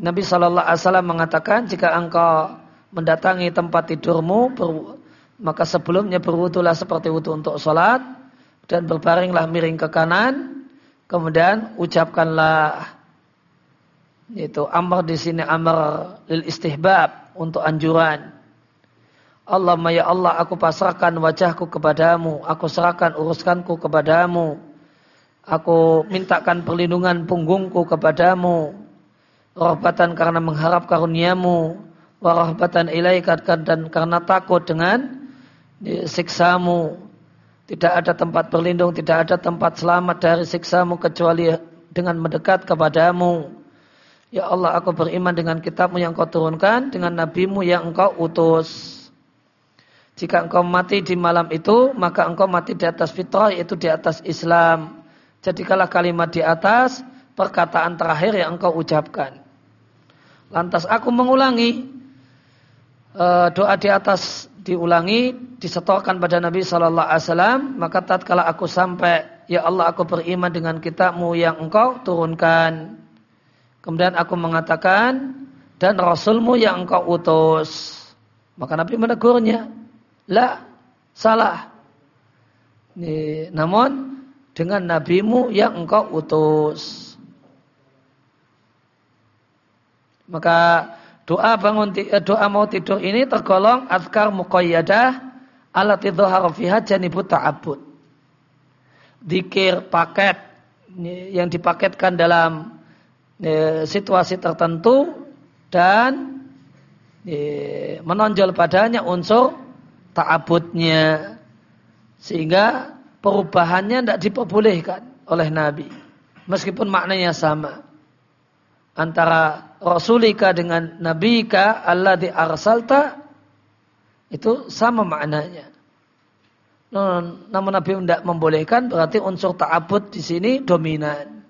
Nabi Shallallahu Alaihi Wasallam mengatakan jika engkau mendatangi tempat tidurmu maka sebelumnya berwudulah seperti wudu untuk sholat dan berbaringlah miring ke kanan kemudian ucapkanlah itu amr di sini amr lil istihbab untuk anjuran Allahumma ya Allah aku pasrahkan wajahku kepadamu, aku serahkan uruskanku kepadamu. Aku mintakan perlindungan punggungku kepadamu. Rahbatan karena mengharap karuniamu. Warahbatan ilaikat dan karena takut dengan siksamu. Tidak ada tempat berlindung, tidak ada tempat selamat dari siksamu kecuali dengan mendekat kepadamu. Ya Allah aku beriman dengan kitabmu yang kau turunkan, dengan nabimu yang engkau utus. Jika engkau mati di malam itu, maka engkau mati di atas fitrah, yaitu di atas Islam. Jadikanlah kalimat di atas perkataan terakhir yang engkau ucapkan. Lantas aku mengulangi uh, doa di atas diulangi, disetorkan pada Nabi Shallallahu Alaihi Wasallam. Maka tatkala aku sampai, ya Allah aku beriman dengan kitabmu yang engkau turunkan. Kemudian aku mengatakan, dan Rasulmu yang engkau utus. Maka Nabi menegurnya, La, salah. Ini, namun dengan nabimu yang engkau utus. Maka doa bangun eh, doa mau tidur ini tergolong azkar muqayyadah ala tidhahara fiha janibut ta'abbud. Dikir paket yang dipaketkan dalam eh, situasi tertentu dan eh, menonjol padanya unsur ta'abudnya sehingga perubahannya tidak diperbolehkan oleh Nabi. Meskipun maknanya sama. Antara rasulika dengan nabika Allah di arsalta itu sama maknanya. Namun Nabi tidak membolehkan berarti unsur ta'abud di sini dominan.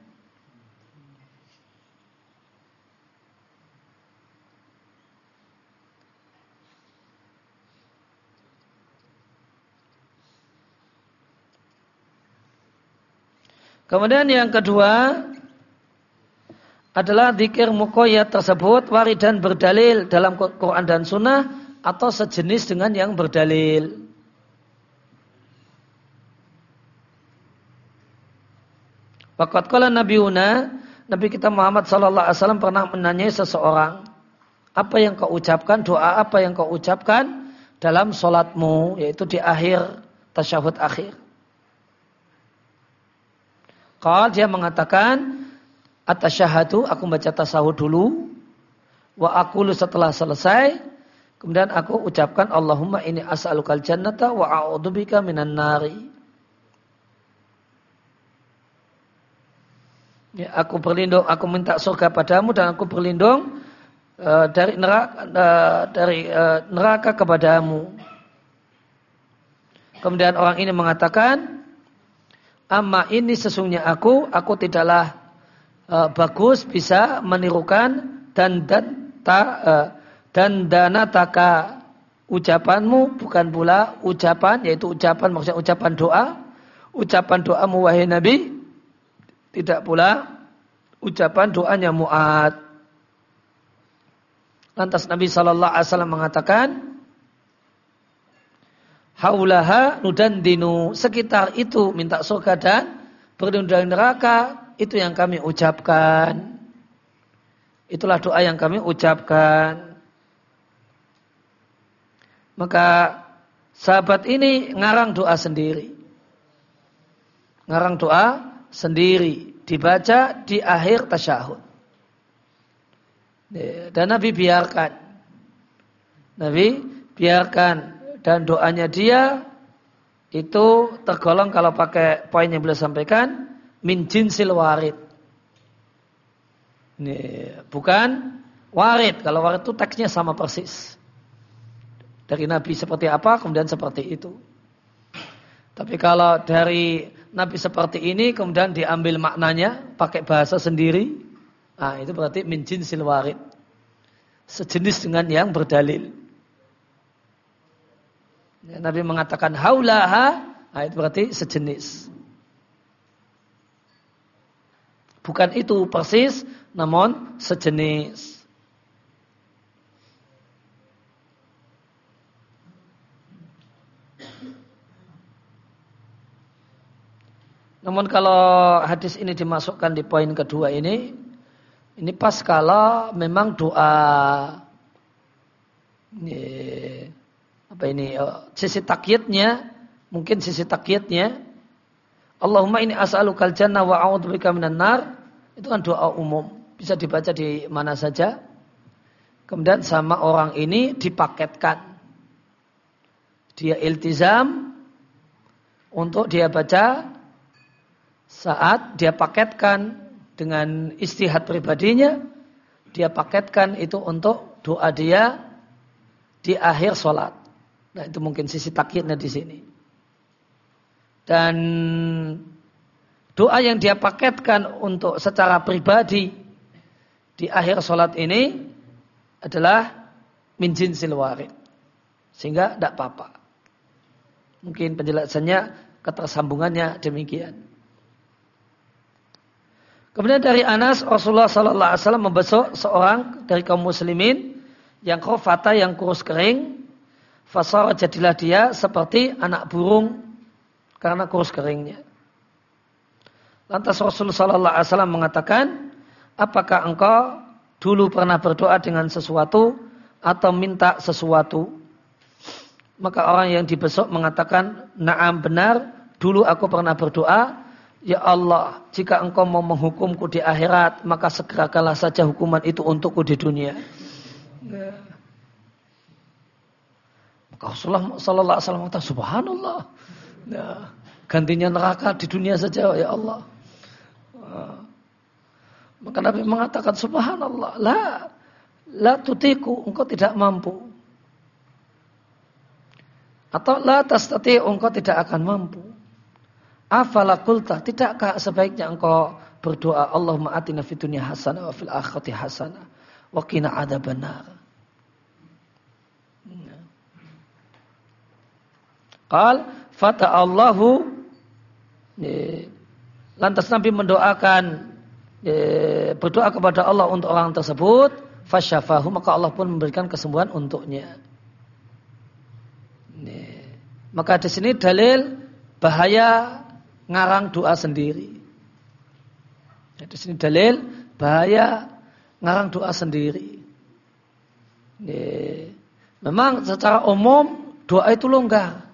Kemudian yang kedua, adalah zikir mukoyat tersebut waridan berdalil dalam Quran dan Sunnah atau sejenis dengan yang berdalil. Fakat kala Nabi Una, Nabi kita Muhammad Sallallahu Alaihi Wasallam pernah menanyai seseorang, apa yang kau ucapkan, doa apa yang kau ucapkan dalam solatmu, yaitu di akhir tasyahud akhir. Kalau dia mengatakan, atasyahadu, aku baca tasawuf dulu, wa aku setelah selesai, kemudian aku ucapkan Allahumma ini as'alukal jannata wa a'udzubika minan nari. Ya, aku berlindung, aku minta surga padamu dan aku berlindung uh, dari neraka uh, dari uh, neraka kepadamu. Kemudian orang ini mengatakan, "Amma ini sesungguhnya aku, aku tidaklah uh, bagus bisa menirukan dan dan ta, uh, dan dana taka ucapanmu bukan pula ucapan yaitu ucapan maksudnya ucapan doa. Ucapan doamu wahai Nabi tidak pula ucapan doanya Mu'ad. Lantas Nabi Shallallahu Alaihi Wasallam mengatakan, Haulaha dinu sekitar itu minta surga dan berlindung dari neraka itu yang kami ucapkan. Itulah doa yang kami ucapkan. Maka sahabat ini ngarang doa sendiri. Ngarang doa sendiri dibaca di akhir tasyahud. Dan Nabi biarkan. Nabi biarkan dan doanya dia itu tergolong kalau pakai poin yang beliau sampaikan min jinsil warid. Ini, bukan warid. Kalau warid itu teksnya sama persis. Dari Nabi seperti apa, kemudian seperti itu. Tapi kalau dari Nabi seperti ini kemudian diambil maknanya pakai bahasa sendiri. Nah, itu berarti min jinsil warid. Sejenis dengan yang berdalil. Nabi mengatakan haulaha, nah, itu berarti sejenis. Bukan itu persis, namun sejenis. Namun kalau hadis ini dimasukkan di poin kedua ini, ini pas kalau memang doa ini, apa ini oh, sisi takyidnya mungkin sisi takyidnya Allahumma ini as'alukal jannah wa a'udzubika minan nar. Itu kan doa umum. Bisa dibaca di mana saja. Kemudian sama orang ini dipaketkan. Dia iltizam untuk dia baca saat dia paketkan dengan istihad pribadinya, dia paketkan itu untuk doa dia di akhir sholat. Nah itu mungkin sisi takyidnya di sini. Dan doa yang dia paketkan untuk secara pribadi di akhir sholat ini adalah min jinsil warid. Sehingga tidak apa-apa. Mungkin penjelasannya, ketersambungannya demikian. Kemudian dari Anas Rasulullah Sallallahu Alaihi Wasallam membesuk seorang dari kaum muslimin yang kofata yang kurus kering, fasar jadilah dia seperti anak burung karena kurus keringnya. Lantas Rasulullah Sallallahu Alaihi Wasallam mengatakan, apakah engkau dulu pernah berdoa dengan sesuatu atau minta sesuatu? Maka orang yang dibesuk mengatakan, naam benar, dulu aku pernah berdoa Ya Allah, jika engkau mau menghukumku di akhirat, maka segerakanlah saja hukuman itu untukku di dunia. Ya. Maka Rasulullah Sallallahu Alaihi Wasallam kata, Subhanallah. Ya. Gantinya neraka di dunia saja, ya Allah. Ya. Maka Nabi mengatakan, Subhanallah, la, la tutiku, engkau tidak mampu. Atau la tastati, engkau tidak akan mampu. Afala kulta, tidakkah sebaiknya engkau berdoa Allahumma atina fid dunya hasanah wa fil akhirati hasanah wa qina adzabannar. Qal fata Allahu lantas Nabi mendoakan e, berdoa kepada Allah untuk orang tersebut, fasyafahu maka Allah pun memberikan kesembuhan untuknya. Ini. Maka di sini dalil bahaya ngarang doa sendiri. Ya, di sini dalil bahaya ngarang doa sendiri. Memang secara umum doa itu longgar.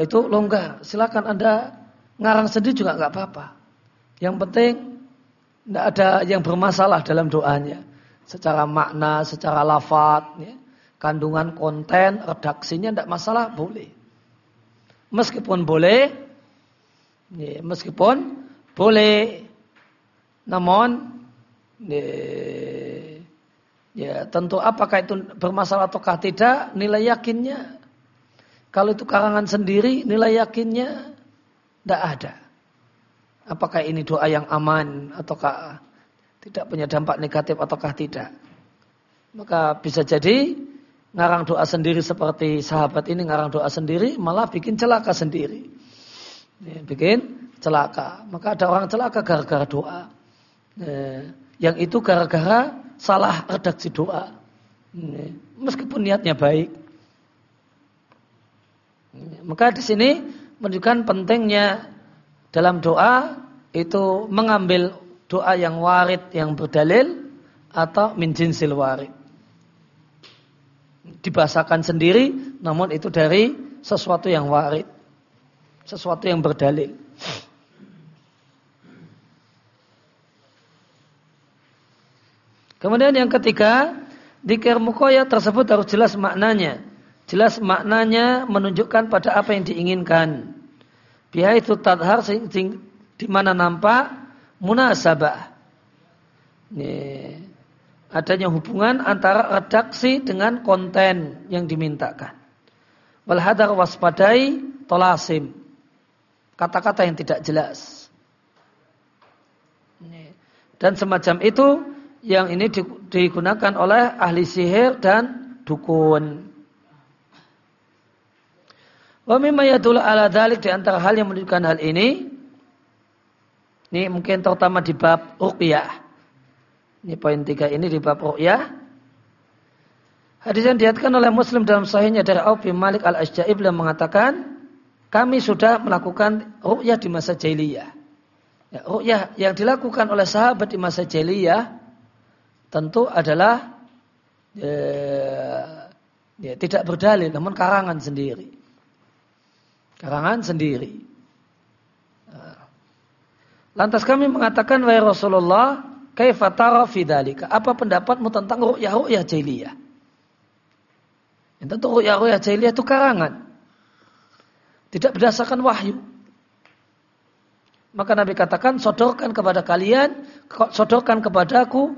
Itu longgar. Silakan anda ngarang sendiri juga nggak apa-apa. Yang penting tidak ada yang bermasalah dalam doanya. Secara makna, secara lafad, ya. kandungan konten, redaksinya tidak masalah, boleh. Meskipun boleh, ya, meskipun boleh, namun ya, ya tentu apakah itu bermasalah ataukah tidak, nilai yakinnya. Kalau itu karangan sendiri, nilai yakinnya tidak ada. Apakah ini doa yang aman ataukah tidak punya dampak negatif ataukah tidak. Maka bisa jadi ngarang doa sendiri seperti sahabat ini ngarang doa sendiri malah bikin celaka sendiri. Ya, bikin celaka. Maka ada orang celaka gara-gara doa. Ya, yang itu gara-gara salah redaksi doa. Ya, meskipun niatnya baik. Maka di sini menunjukkan pentingnya dalam doa itu mengambil doa yang warid yang berdalil atau min jinsil warid. Sendiri namun itu dari sesuatu yang warid. Sesuatu yang berdalil. Kemudian yang ketiga, dikir mukoya tersebut harus jelas maknanya. Jelas maknanya menunjukkan pada apa yang diinginkan. Biha itu tadhar di mana nampak munasabah. Ini, adanya hubungan antara redaksi dengan konten yang dimintakan. Walhadar waspadai tolasim. Kata-kata yang tidak jelas. Dan semacam itu yang ini digunakan oleh ahli sihir dan dukun. Wa mimma yadul ala dhalik di antara hal yang menunjukkan hal ini ini mungkin terutama di bab ruqyah. Ini poin tiga ini di bab ruqyah. Hadis yang diatkan oleh Muslim dalam sahihnya dari Auf bin Malik al-Asjaib yang mengatakan, kami sudah melakukan ruqyah di masa jahiliyah. Ya, ruqyah yang dilakukan oleh sahabat di masa jahiliyah tentu adalah ya, ya, tidak berdalil, namun karangan sendiri. Karangan sendiri. Lantas kami mengatakan, Wahai Rasulullah, kaifatara fidalika. Apa pendapatmu tentang ru'yah-ru'yah jahiliyah? Yang tentu ru'yah-ru'yah jahiliyah itu karangan. Tidak berdasarkan wahyu. Maka Nabi katakan, sodorkan kepada kalian, sodorkan kepadaku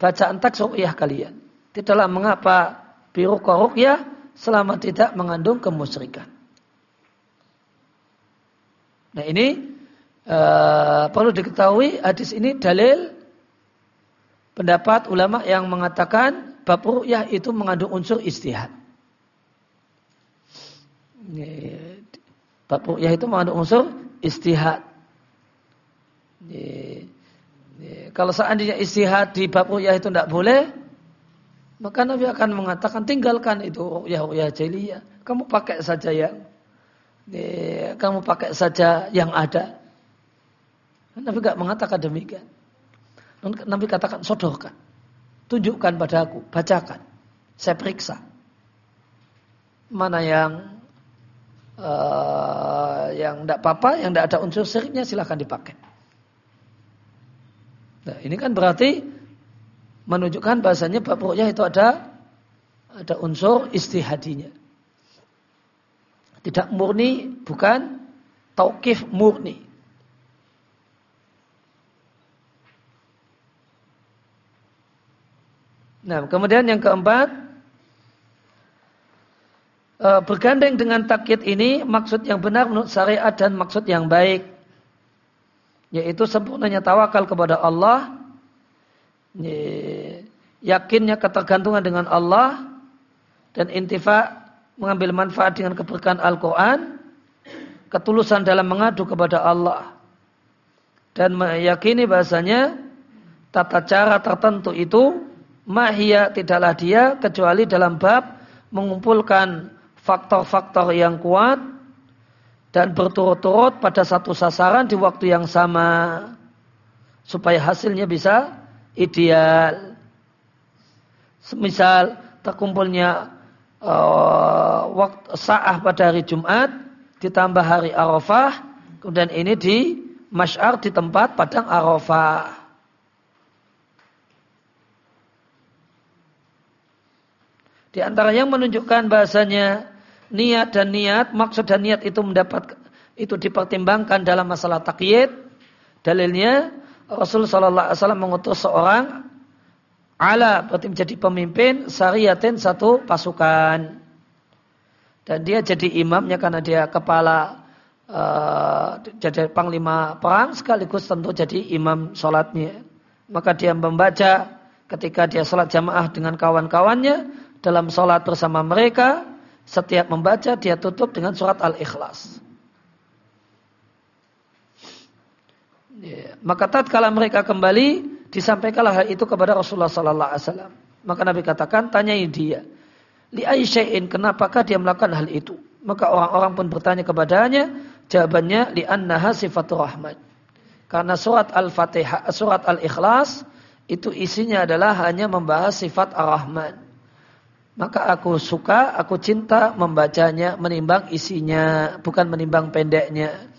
bacaan teks ru'yah kalian. Tidaklah mengapa biru ru'yah selama tidak mengandung kemusyrikan. Nah ini uh, perlu diketahui hadis ini dalil pendapat ulama yang mengatakan bab ru'yah itu mengandung unsur istihad. Bab ru'yah itu mengandung unsur istihad. Kalau seandainya istihad di bab ru'yah itu tidak boleh, maka Nabi akan mengatakan tinggalkan itu ru'yah-ru'yah jahiliyah. Kamu pakai saja yang Eh, kamu pakai saja yang ada. Nabi tidak mengatakan demikian. Nabi katakan sodorkan. Tunjukkan padaku, bacakan. Saya periksa. Mana yang uh, yang tidak apa-apa, yang tidak ada unsur syiriknya silahkan dipakai. Nah, ini kan berarti menunjukkan bahasanya bab itu ada ada unsur istihadinya. Tidak murni, bukan taukif murni. Nah, kemudian yang keempat, e, bergandeng dengan takkit ini maksud yang benar menurut syariat dan maksud yang baik, yaitu sempurnanya tawakal kepada Allah, yakinnya ketergantungan dengan Allah, dan intifa mengambil manfaat dengan keberkahan Al-Quran, ketulusan dalam mengadu kepada Allah, dan meyakini bahasanya tata cara tertentu itu mahia tidaklah dia kecuali dalam bab mengumpulkan faktor-faktor yang kuat dan berturut-turut pada satu sasaran di waktu yang sama supaya hasilnya bisa ideal. Semisal terkumpulnya uh, waktu saah pada hari Jumat ditambah hari Arafah kemudian ini di masyar di tempat padang Arafah. Di antara yang menunjukkan bahasanya niat dan niat, maksud dan niat itu mendapat itu dipertimbangkan dalam masalah takyid. Dalilnya Rasul Shallallahu Alaihi Wasallam mengutus seorang ala berarti menjadi pemimpin syariatin satu pasukan dan dia jadi imamnya karena dia kepala uh, jadi panglima perang sekaligus tentu jadi imam sholatnya maka dia membaca ketika dia sholat jamaah dengan kawan-kawannya dalam sholat bersama mereka setiap membaca dia tutup dengan surat al-ikhlas Ya. Maka tatkala mereka kembali disampaikanlah hal itu kepada Rasulullah sallallahu alaihi wasallam. Maka Nabi katakan, tanyai dia. Li aisya'in, kenapakah dia melakukan hal itu? Maka orang-orang pun bertanya kepadanya, jawabannya li annaha sifatur rahmat. Karena surat Al-Fatihah, surat Al-Ikhlas itu isinya adalah hanya membahas sifat Ar-Rahman. Maka aku suka, aku cinta membacanya, menimbang isinya, bukan menimbang pendeknya.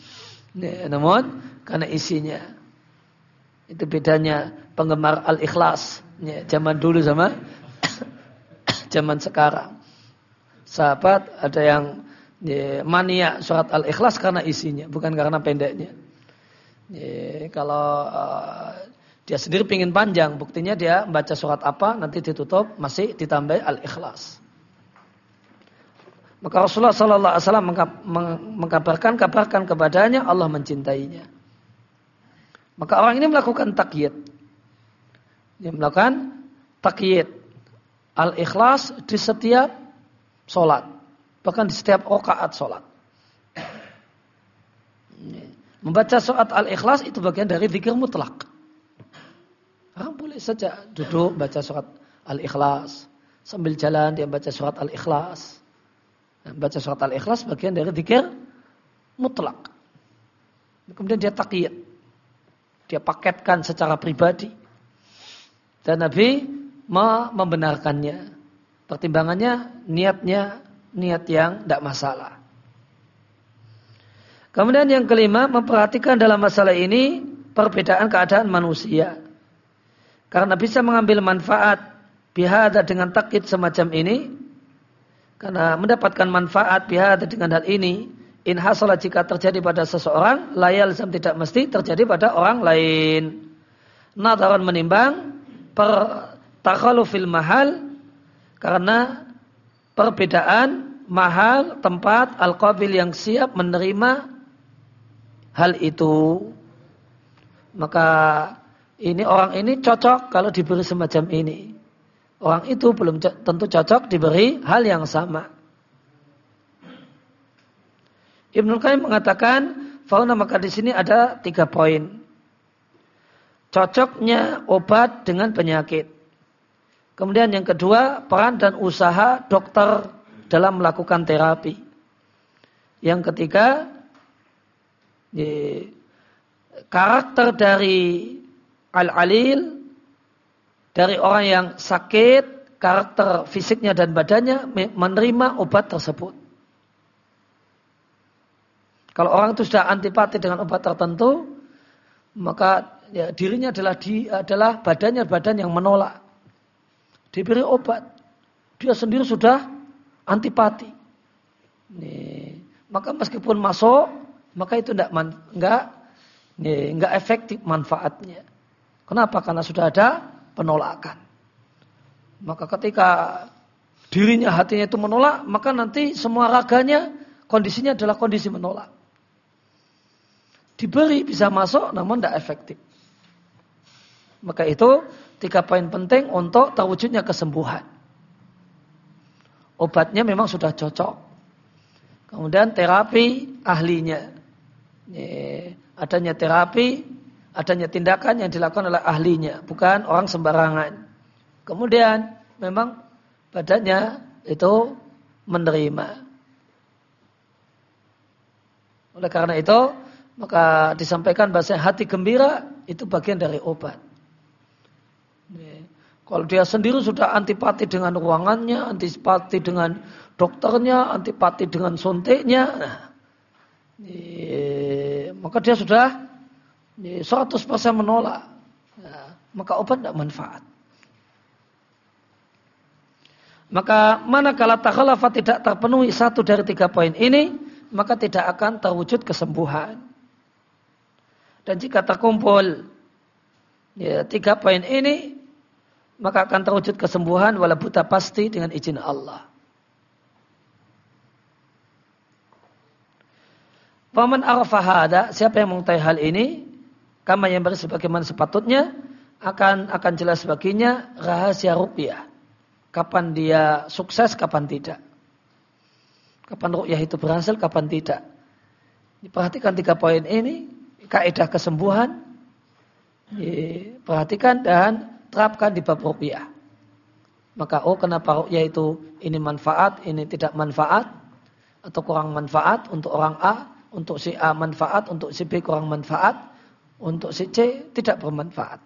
Ya, namun karena isinya. Itu bedanya penggemar al-ikhlas. Ya, zaman dulu sama [COUGHS] zaman sekarang. Sahabat ada yang ya, mania surat al-ikhlas karena isinya, bukan karena pendeknya. Ya, kalau uh, dia sendiri pingin panjang, buktinya dia membaca surat apa, nanti ditutup, masih ditambah al-ikhlas. Maka Rasulullah Wasallam mengkabarkan, kabarkan kepadanya Allah mencintainya. Maka orang ini melakukan takyid. Dia melakukan takyid. Al-ikhlas di setiap sholat. Bahkan di setiap rakaat sholat. Membaca surat al-ikhlas itu bagian dari zikir mutlak. Orang boleh saja duduk baca surat al-ikhlas. Sambil jalan dia baca surat al-ikhlas. Baca surat al-ikhlas bagian dari zikir mutlak. Kemudian dia takyid dia paketkan secara pribadi. Dan Nabi membenarkannya. Pertimbangannya niatnya niat yang tidak masalah. Kemudian yang kelima memperhatikan dalam masalah ini perbedaan keadaan manusia. Karena bisa mengambil manfaat bihada dengan takkit semacam ini. Karena mendapatkan manfaat bihada dengan hal ini in hasalah jika terjadi pada seseorang layal zam tidak mesti terjadi pada orang lain. Nadaran menimbang per fil mahal karena perbedaan mahal tempat al-qabil yang siap menerima hal itu. Maka ini orang ini cocok kalau diberi semacam ini. Orang itu belum tentu cocok diberi hal yang sama. Ibnu Qayyim mengatakan fauna maka di sini ada tiga poin. Cocoknya obat dengan penyakit. Kemudian yang kedua peran dan usaha dokter dalam melakukan terapi. Yang ketiga karakter dari al-alil dari orang yang sakit karakter fisiknya dan badannya menerima obat tersebut. Kalau orang itu sudah antipati dengan obat tertentu, maka ya, dirinya adalah di, adalah badannya badan yang menolak. Diberi obat, dia sendiri sudah antipati. Nih, maka meskipun masuk, maka itu tidak enggak enggak efektif manfaatnya. Kenapa? Karena sudah ada penolakan. Maka ketika dirinya hatinya itu menolak, maka nanti semua raganya kondisinya adalah kondisi menolak diberi bisa masuk namun tidak efektif. Maka itu tiga poin penting untuk terwujudnya kesembuhan. Obatnya memang sudah cocok. Kemudian terapi ahlinya. adanya terapi adanya tindakan yang dilakukan oleh ahlinya, bukan orang sembarangan. Kemudian memang badannya itu menerima. Oleh karena itu, maka disampaikan bahasa hati gembira itu bagian dari obat. Kalau dia sendiri sudah antipati dengan ruangannya, antipati dengan dokternya, antipati dengan suntiknya, nah, maka dia sudah 100% menolak. Nah, maka obat tidak manfaat. Maka manakala takhalafa tidak terpenuhi satu dari tiga poin ini, maka tidak akan terwujud kesembuhan. Dan jika terkumpul ya, tiga poin ini, maka akan terwujud kesembuhan wala buta pasti dengan izin Allah. Paman arafah siapa yang mengetahui hal ini, kama yang beri sebagaimana sepatutnya, akan akan jelas baginya rahasia rupiah. Kapan dia sukses, kapan tidak. Kapan rupiah itu berhasil, kapan tidak. Perhatikan tiga poin ini, kaidah kesembuhan. Perhatikan dan terapkan di bab ruqyah. Maka oh kenapa ruqyah itu ini manfaat, ini tidak manfaat atau kurang manfaat untuk orang A, untuk si A manfaat, untuk si B kurang manfaat, untuk si C tidak bermanfaat.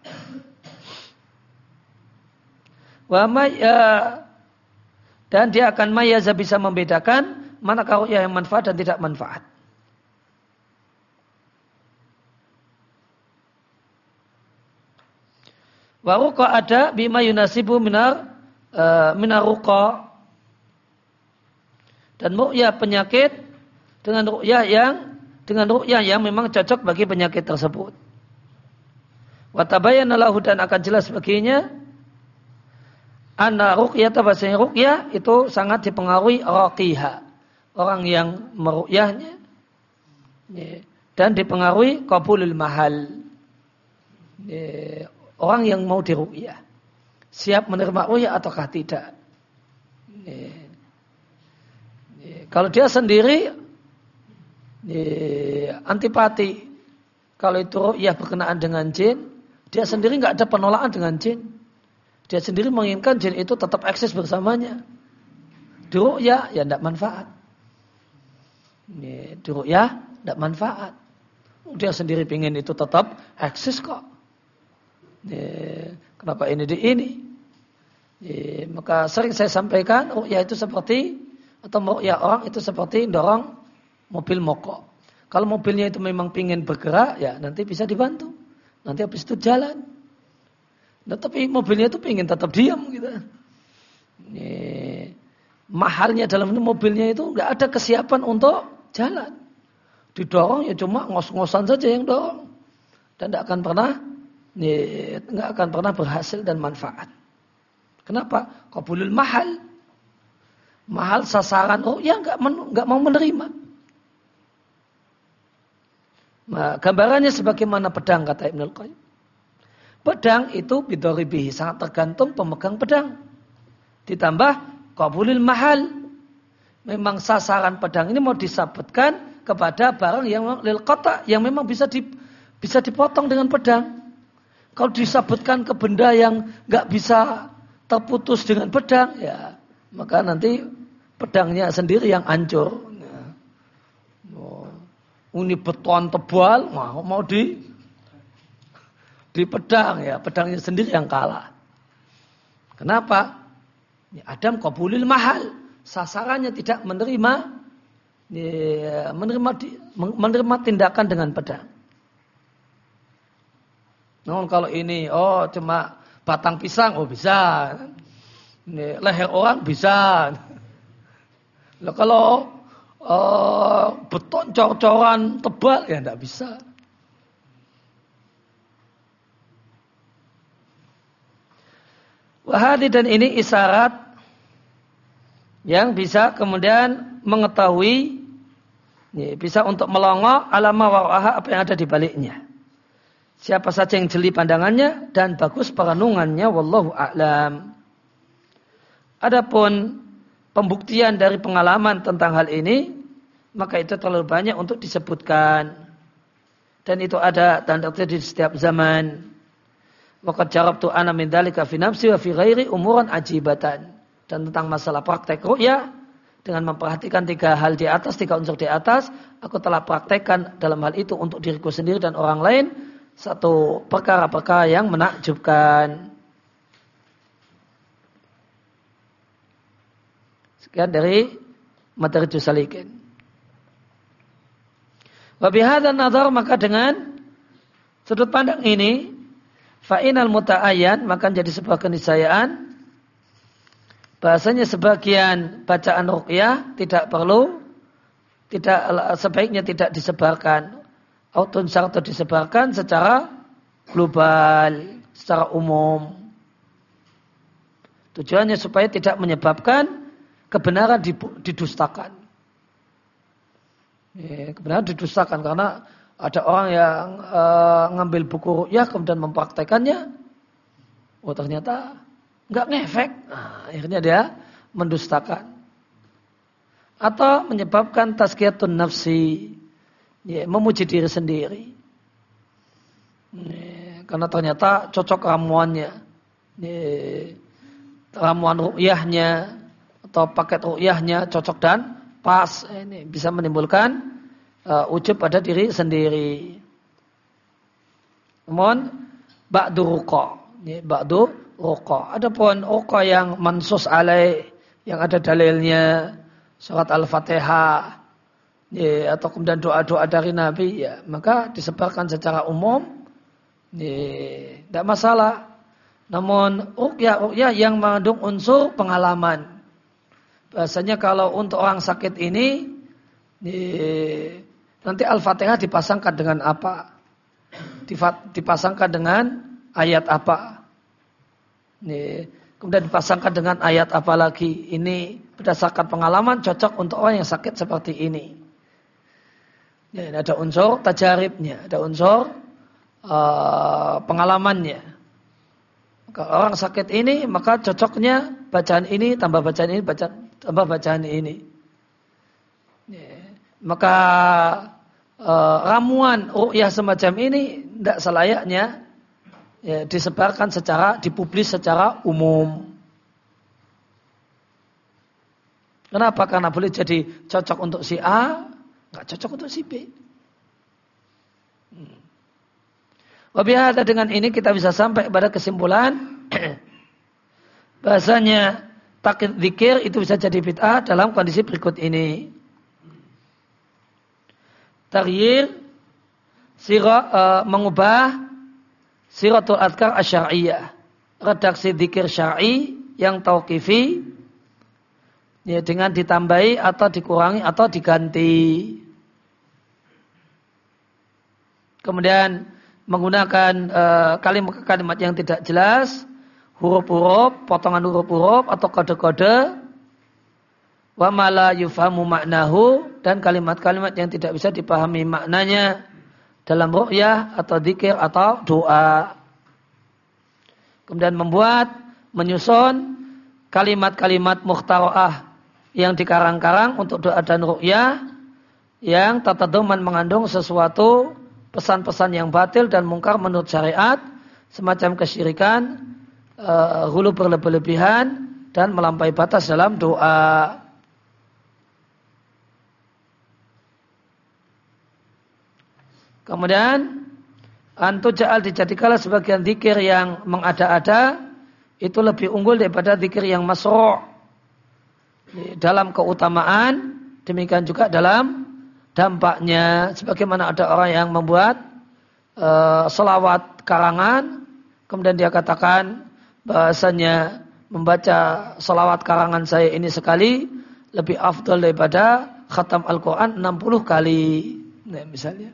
Wa ya, dan dia akan mayaza bisa membedakan mana ruqyah yang manfaat dan tidak manfaat. Wa ruqa ada bima yunasibu minar uh, minar ruqa. Dan ruqyah penyakit dengan ruqyah yang dengan ruqyah yang memang cocok bagi penyakit tersebut. Wa tabayyana lahu dan akan jelas baginya anna ruqyah bahasanya ruqyah itu sangat dipengaruhi raqiha. Orang yang meruqyahnya dan dipengaruhi qabulul mahal orang yang mau diru'yah. Siap menerima ru'yah ataukah tidak. Kalau dia sendiri antipati. Kalau itu ru'yah berkenaan dengan jin, dia sendiri nggak ada penolakan dengan jin. Dia sendiri menginginkan jin itu tetap eksis bersamanya. Di ru'yah ya tidak manfaat. Di ru'yah tidak manfaat. Dia sendiri ingin itu tetap eksis kok. Ya, kenapa ini di ini? Ya, maka sering saya sampaikan, oh ya itu seperti atau ya orang itu seperti dorong mobil mogok. Kalau mobilnya itu memang pingin bergerak, ya nanti bisa dibantu. Nanti habis itu jalan. Nah, tapi mobilnya itu pingin tetap diam gitu. Ya, mahalnya dalam ini mobilnya itu nggak ada kesiapan untuk jalan. Didorong ya cuma ngos-ngosan saja yang dorong. Dan tidak akan pernah nggak akan pernah berhasil dan manfaat. Kenapa? Kabulul mahal. Mahal sasaran oh ya nggak nggak mau menerima. Nah, gambarannya sebagaimana pedang kata Ibnu Qayyim. Pedang itu bidoribihi sangat tergantung pemegang pedang. Ditambah kabulil mahal. Memang sasaran pedang ini mau disabetkan kepada barang yang lil kota yang memang bisa di, bisa dipotong dengan pedang. Kalau disabutkan ke benda yang nggak bisa terputus dengan pedang, ya maka nanti pedangnya sendiri yang hancur. Oh, ini beton tebal, mau mau di di pedang ya, pedangnya sendiri yang kalah. Kenapa? Ya, Adam kabulil mahal, sasarannya tidak menerima ya, menerima menerima tindakan dengan pedang. Namun kalau ini, oh cuma batang pisang, oh bisa. Ini, leher orang bisa. Loh, kalau uh, beton cor-coran tebal, ya tidak bisa. Wahadi dan ini isyarat yang bisa kemudian mengetahui bisa untuk melongok alama waraha apa yang ada di baliknya. Siapa saja yang jeli pandangannya dan bagus perenungannya wallahu a'lam. Adapun pembuktian dari pengalaman tentang hal ini maka itu terlalu banyak untuk disebutkan. dan itu ada terjadi di setiap zaman. Waqad jarabtu ana min dzalika fi nafsi wa fi ghairi umuran ajibatan. Dan tentang masalah praktek ru'ya dengan memperhatikan tiga hal di atas, tiga unsur di atas, aku telah praktekkan dalam hal itu untuk diriku sendiri dan orang lain satu perkara-perkara yang menakjubkan. Sekian dari materi Jusalikin. Wabihada nazar maka dengan sudut pandang ini Fa'inal muta'ayan maka jadi sebuah keniscayaan bahasanya sebagian bacaan ruqyah tidak perlu tidak sebaiknya tidak disebarkan atau atau disebarkan secara global secara umum tujuannya supaya tidak menyebabkan kebenaran didustakan ya, kebenaran didustakan karena ada orang yang uh, ngambil buku rukyah kemudian mempraktekannya. Oh ternyata nggak ngefek. Nah, akhirnya dia mendustakan. Atau menyebabkan tazkiyatun nafsi. Ya, memuji diri sendiri. Ya, karena ternyata cocok ramuannya. Ya, ramuan rukyahnya atau paket rukyahnya cocok dan pas. Ini bisa menimbulkan uh, ujub pada diri sendiri. Namun ba'du ruqa. Ini ba'du ruqa. Adapun ruqa yang mansus alaih yang ada dalilnya surat Al-Fatihah ya, atau kemudian doa-doa dari Nabi ya maka disebarkan secara umum ya, tidak masalah namun rukyah-rukyah yang mengandung unsur pengalaman bahasanya kalau untuk orang sakit ini ya, Nanti Al-Fatihah dipasangkan dengan apa? Dipasangkan dengan ayat apa? Ini, kemudian dipasangkan dengan ayat apa lagi? Ini berdasarkan pengalaman cocok untuk orang yang sakit seperti ini. Ya, ini ada unsur tajaribnya, ada unsur uh, pengalamannya. Kalau orang sakit ini maka cocoknya bacaan ini tambah bacaan ini bacaan tambah bacaan ini. Ya, maka uh, ramuan ru'yah semacam ini tidak selayaknya ya, disebarkan secara dipublis secara umum. Kenapa? Karena boleh jadi cocok untuk si A, nggak cocok untuk si B. Hmm. Dengan ini kita bisa sampai pada kesimpulan [CLEARS THROAT] bahasanya takdir zikir itu bisa jadi bid'ah dalam kondisi berikut ini taghyir sirah uh, mengubah siratul adkar asyariyah redaksi zikir syar'i yang tauqifi ya dengan ditambahi atau dikurangi atau diganti kemudian menggunakan kalimat-kalimat uh, yang tidak jelas huruf-huruf potongan huruf-huruf atau kode-kode wa mala yufamu maknahu dan kalimat-kalimat yang tidak bisa dipahami maknanya dalam ru'yah atau zikir atau doa. Kemudian membuat, menyusun kalimat-kalimat mukhtaroah yang dikarang-karang untuk doa dan ru'yah yang tataduman mengandung sesuatu pesan-pesan yang batil dan mungkar menurut syariat semacam kesyirikan, hulu berlebih-lebihan dan melampaui batas dalam doa. Kemudian antu ja'al dijadikanlah sebagian zikir yang mengada-ada itu lebih unggul daripada zikir yang masro' dalam keutamaan demikian juga dalam dampaknya sebagaimana ada orang yang membuat uh, selawat karangan kemudian dia katakan bahasanya membaca selawat karangan saya ini sekali lebih afdal daripada khatam Al-Quran 60 kali nah, misalnya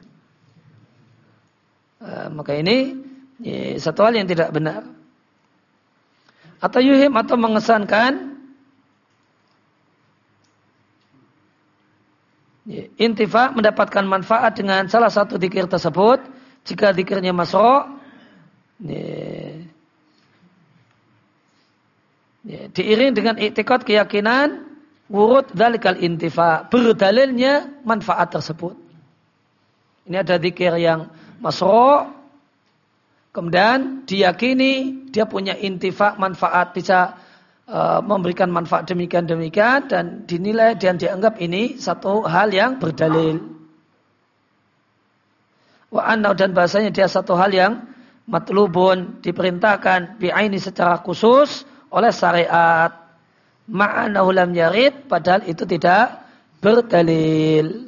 Eh, maka ini ya, satu hal yang tidak benar. Atau yuhim atau mengesankan intifa mendapatkan manfaat dengan salah satu dikir tersebut jika dikirnya masuk ya, ya, diiring dengan iktikad keyakinan wurud dalikal intifa berdalilnya manfaat tersebut. Ini ada dikir yang masro kemudian diyakini dia punya intifa manfaat bisa uh, memberikan manfaat demikian demikian dan dinilai dan dianggap ini satu hal yang berdalil. Wa anna dan bahasanya dia satu hal yang matlubun diperintahkan bi'aini secara khusus oleh syariat. Ma'anahu lam yarid padahal itu tidak berdalil.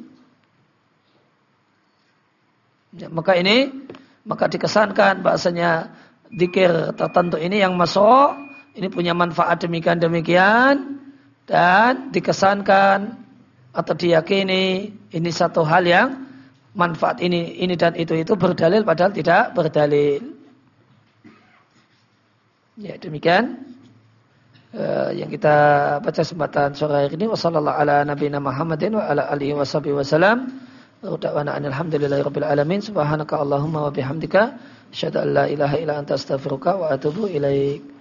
Ya, maka ini maka dikesankan bahasanya dikir tertentu ini yang masuk ini punya manfaat demikian demikian dan dikesankan atau diyakini ini satu hal yang manfaat ini ini dan itu itu berdalil padahal tidak berdalil. Ya demikian. Uh, yang kita baca kesempatan sore hari ini. Wasallallahu ala nabiyina Muhammadin wa ala alihi wasallam alhamdulillahirabbil alamin. Subhanaka allahumma wa bihamdika. Asyhadu an la ilaha illa anta astaghfiruka wa atubu ilaik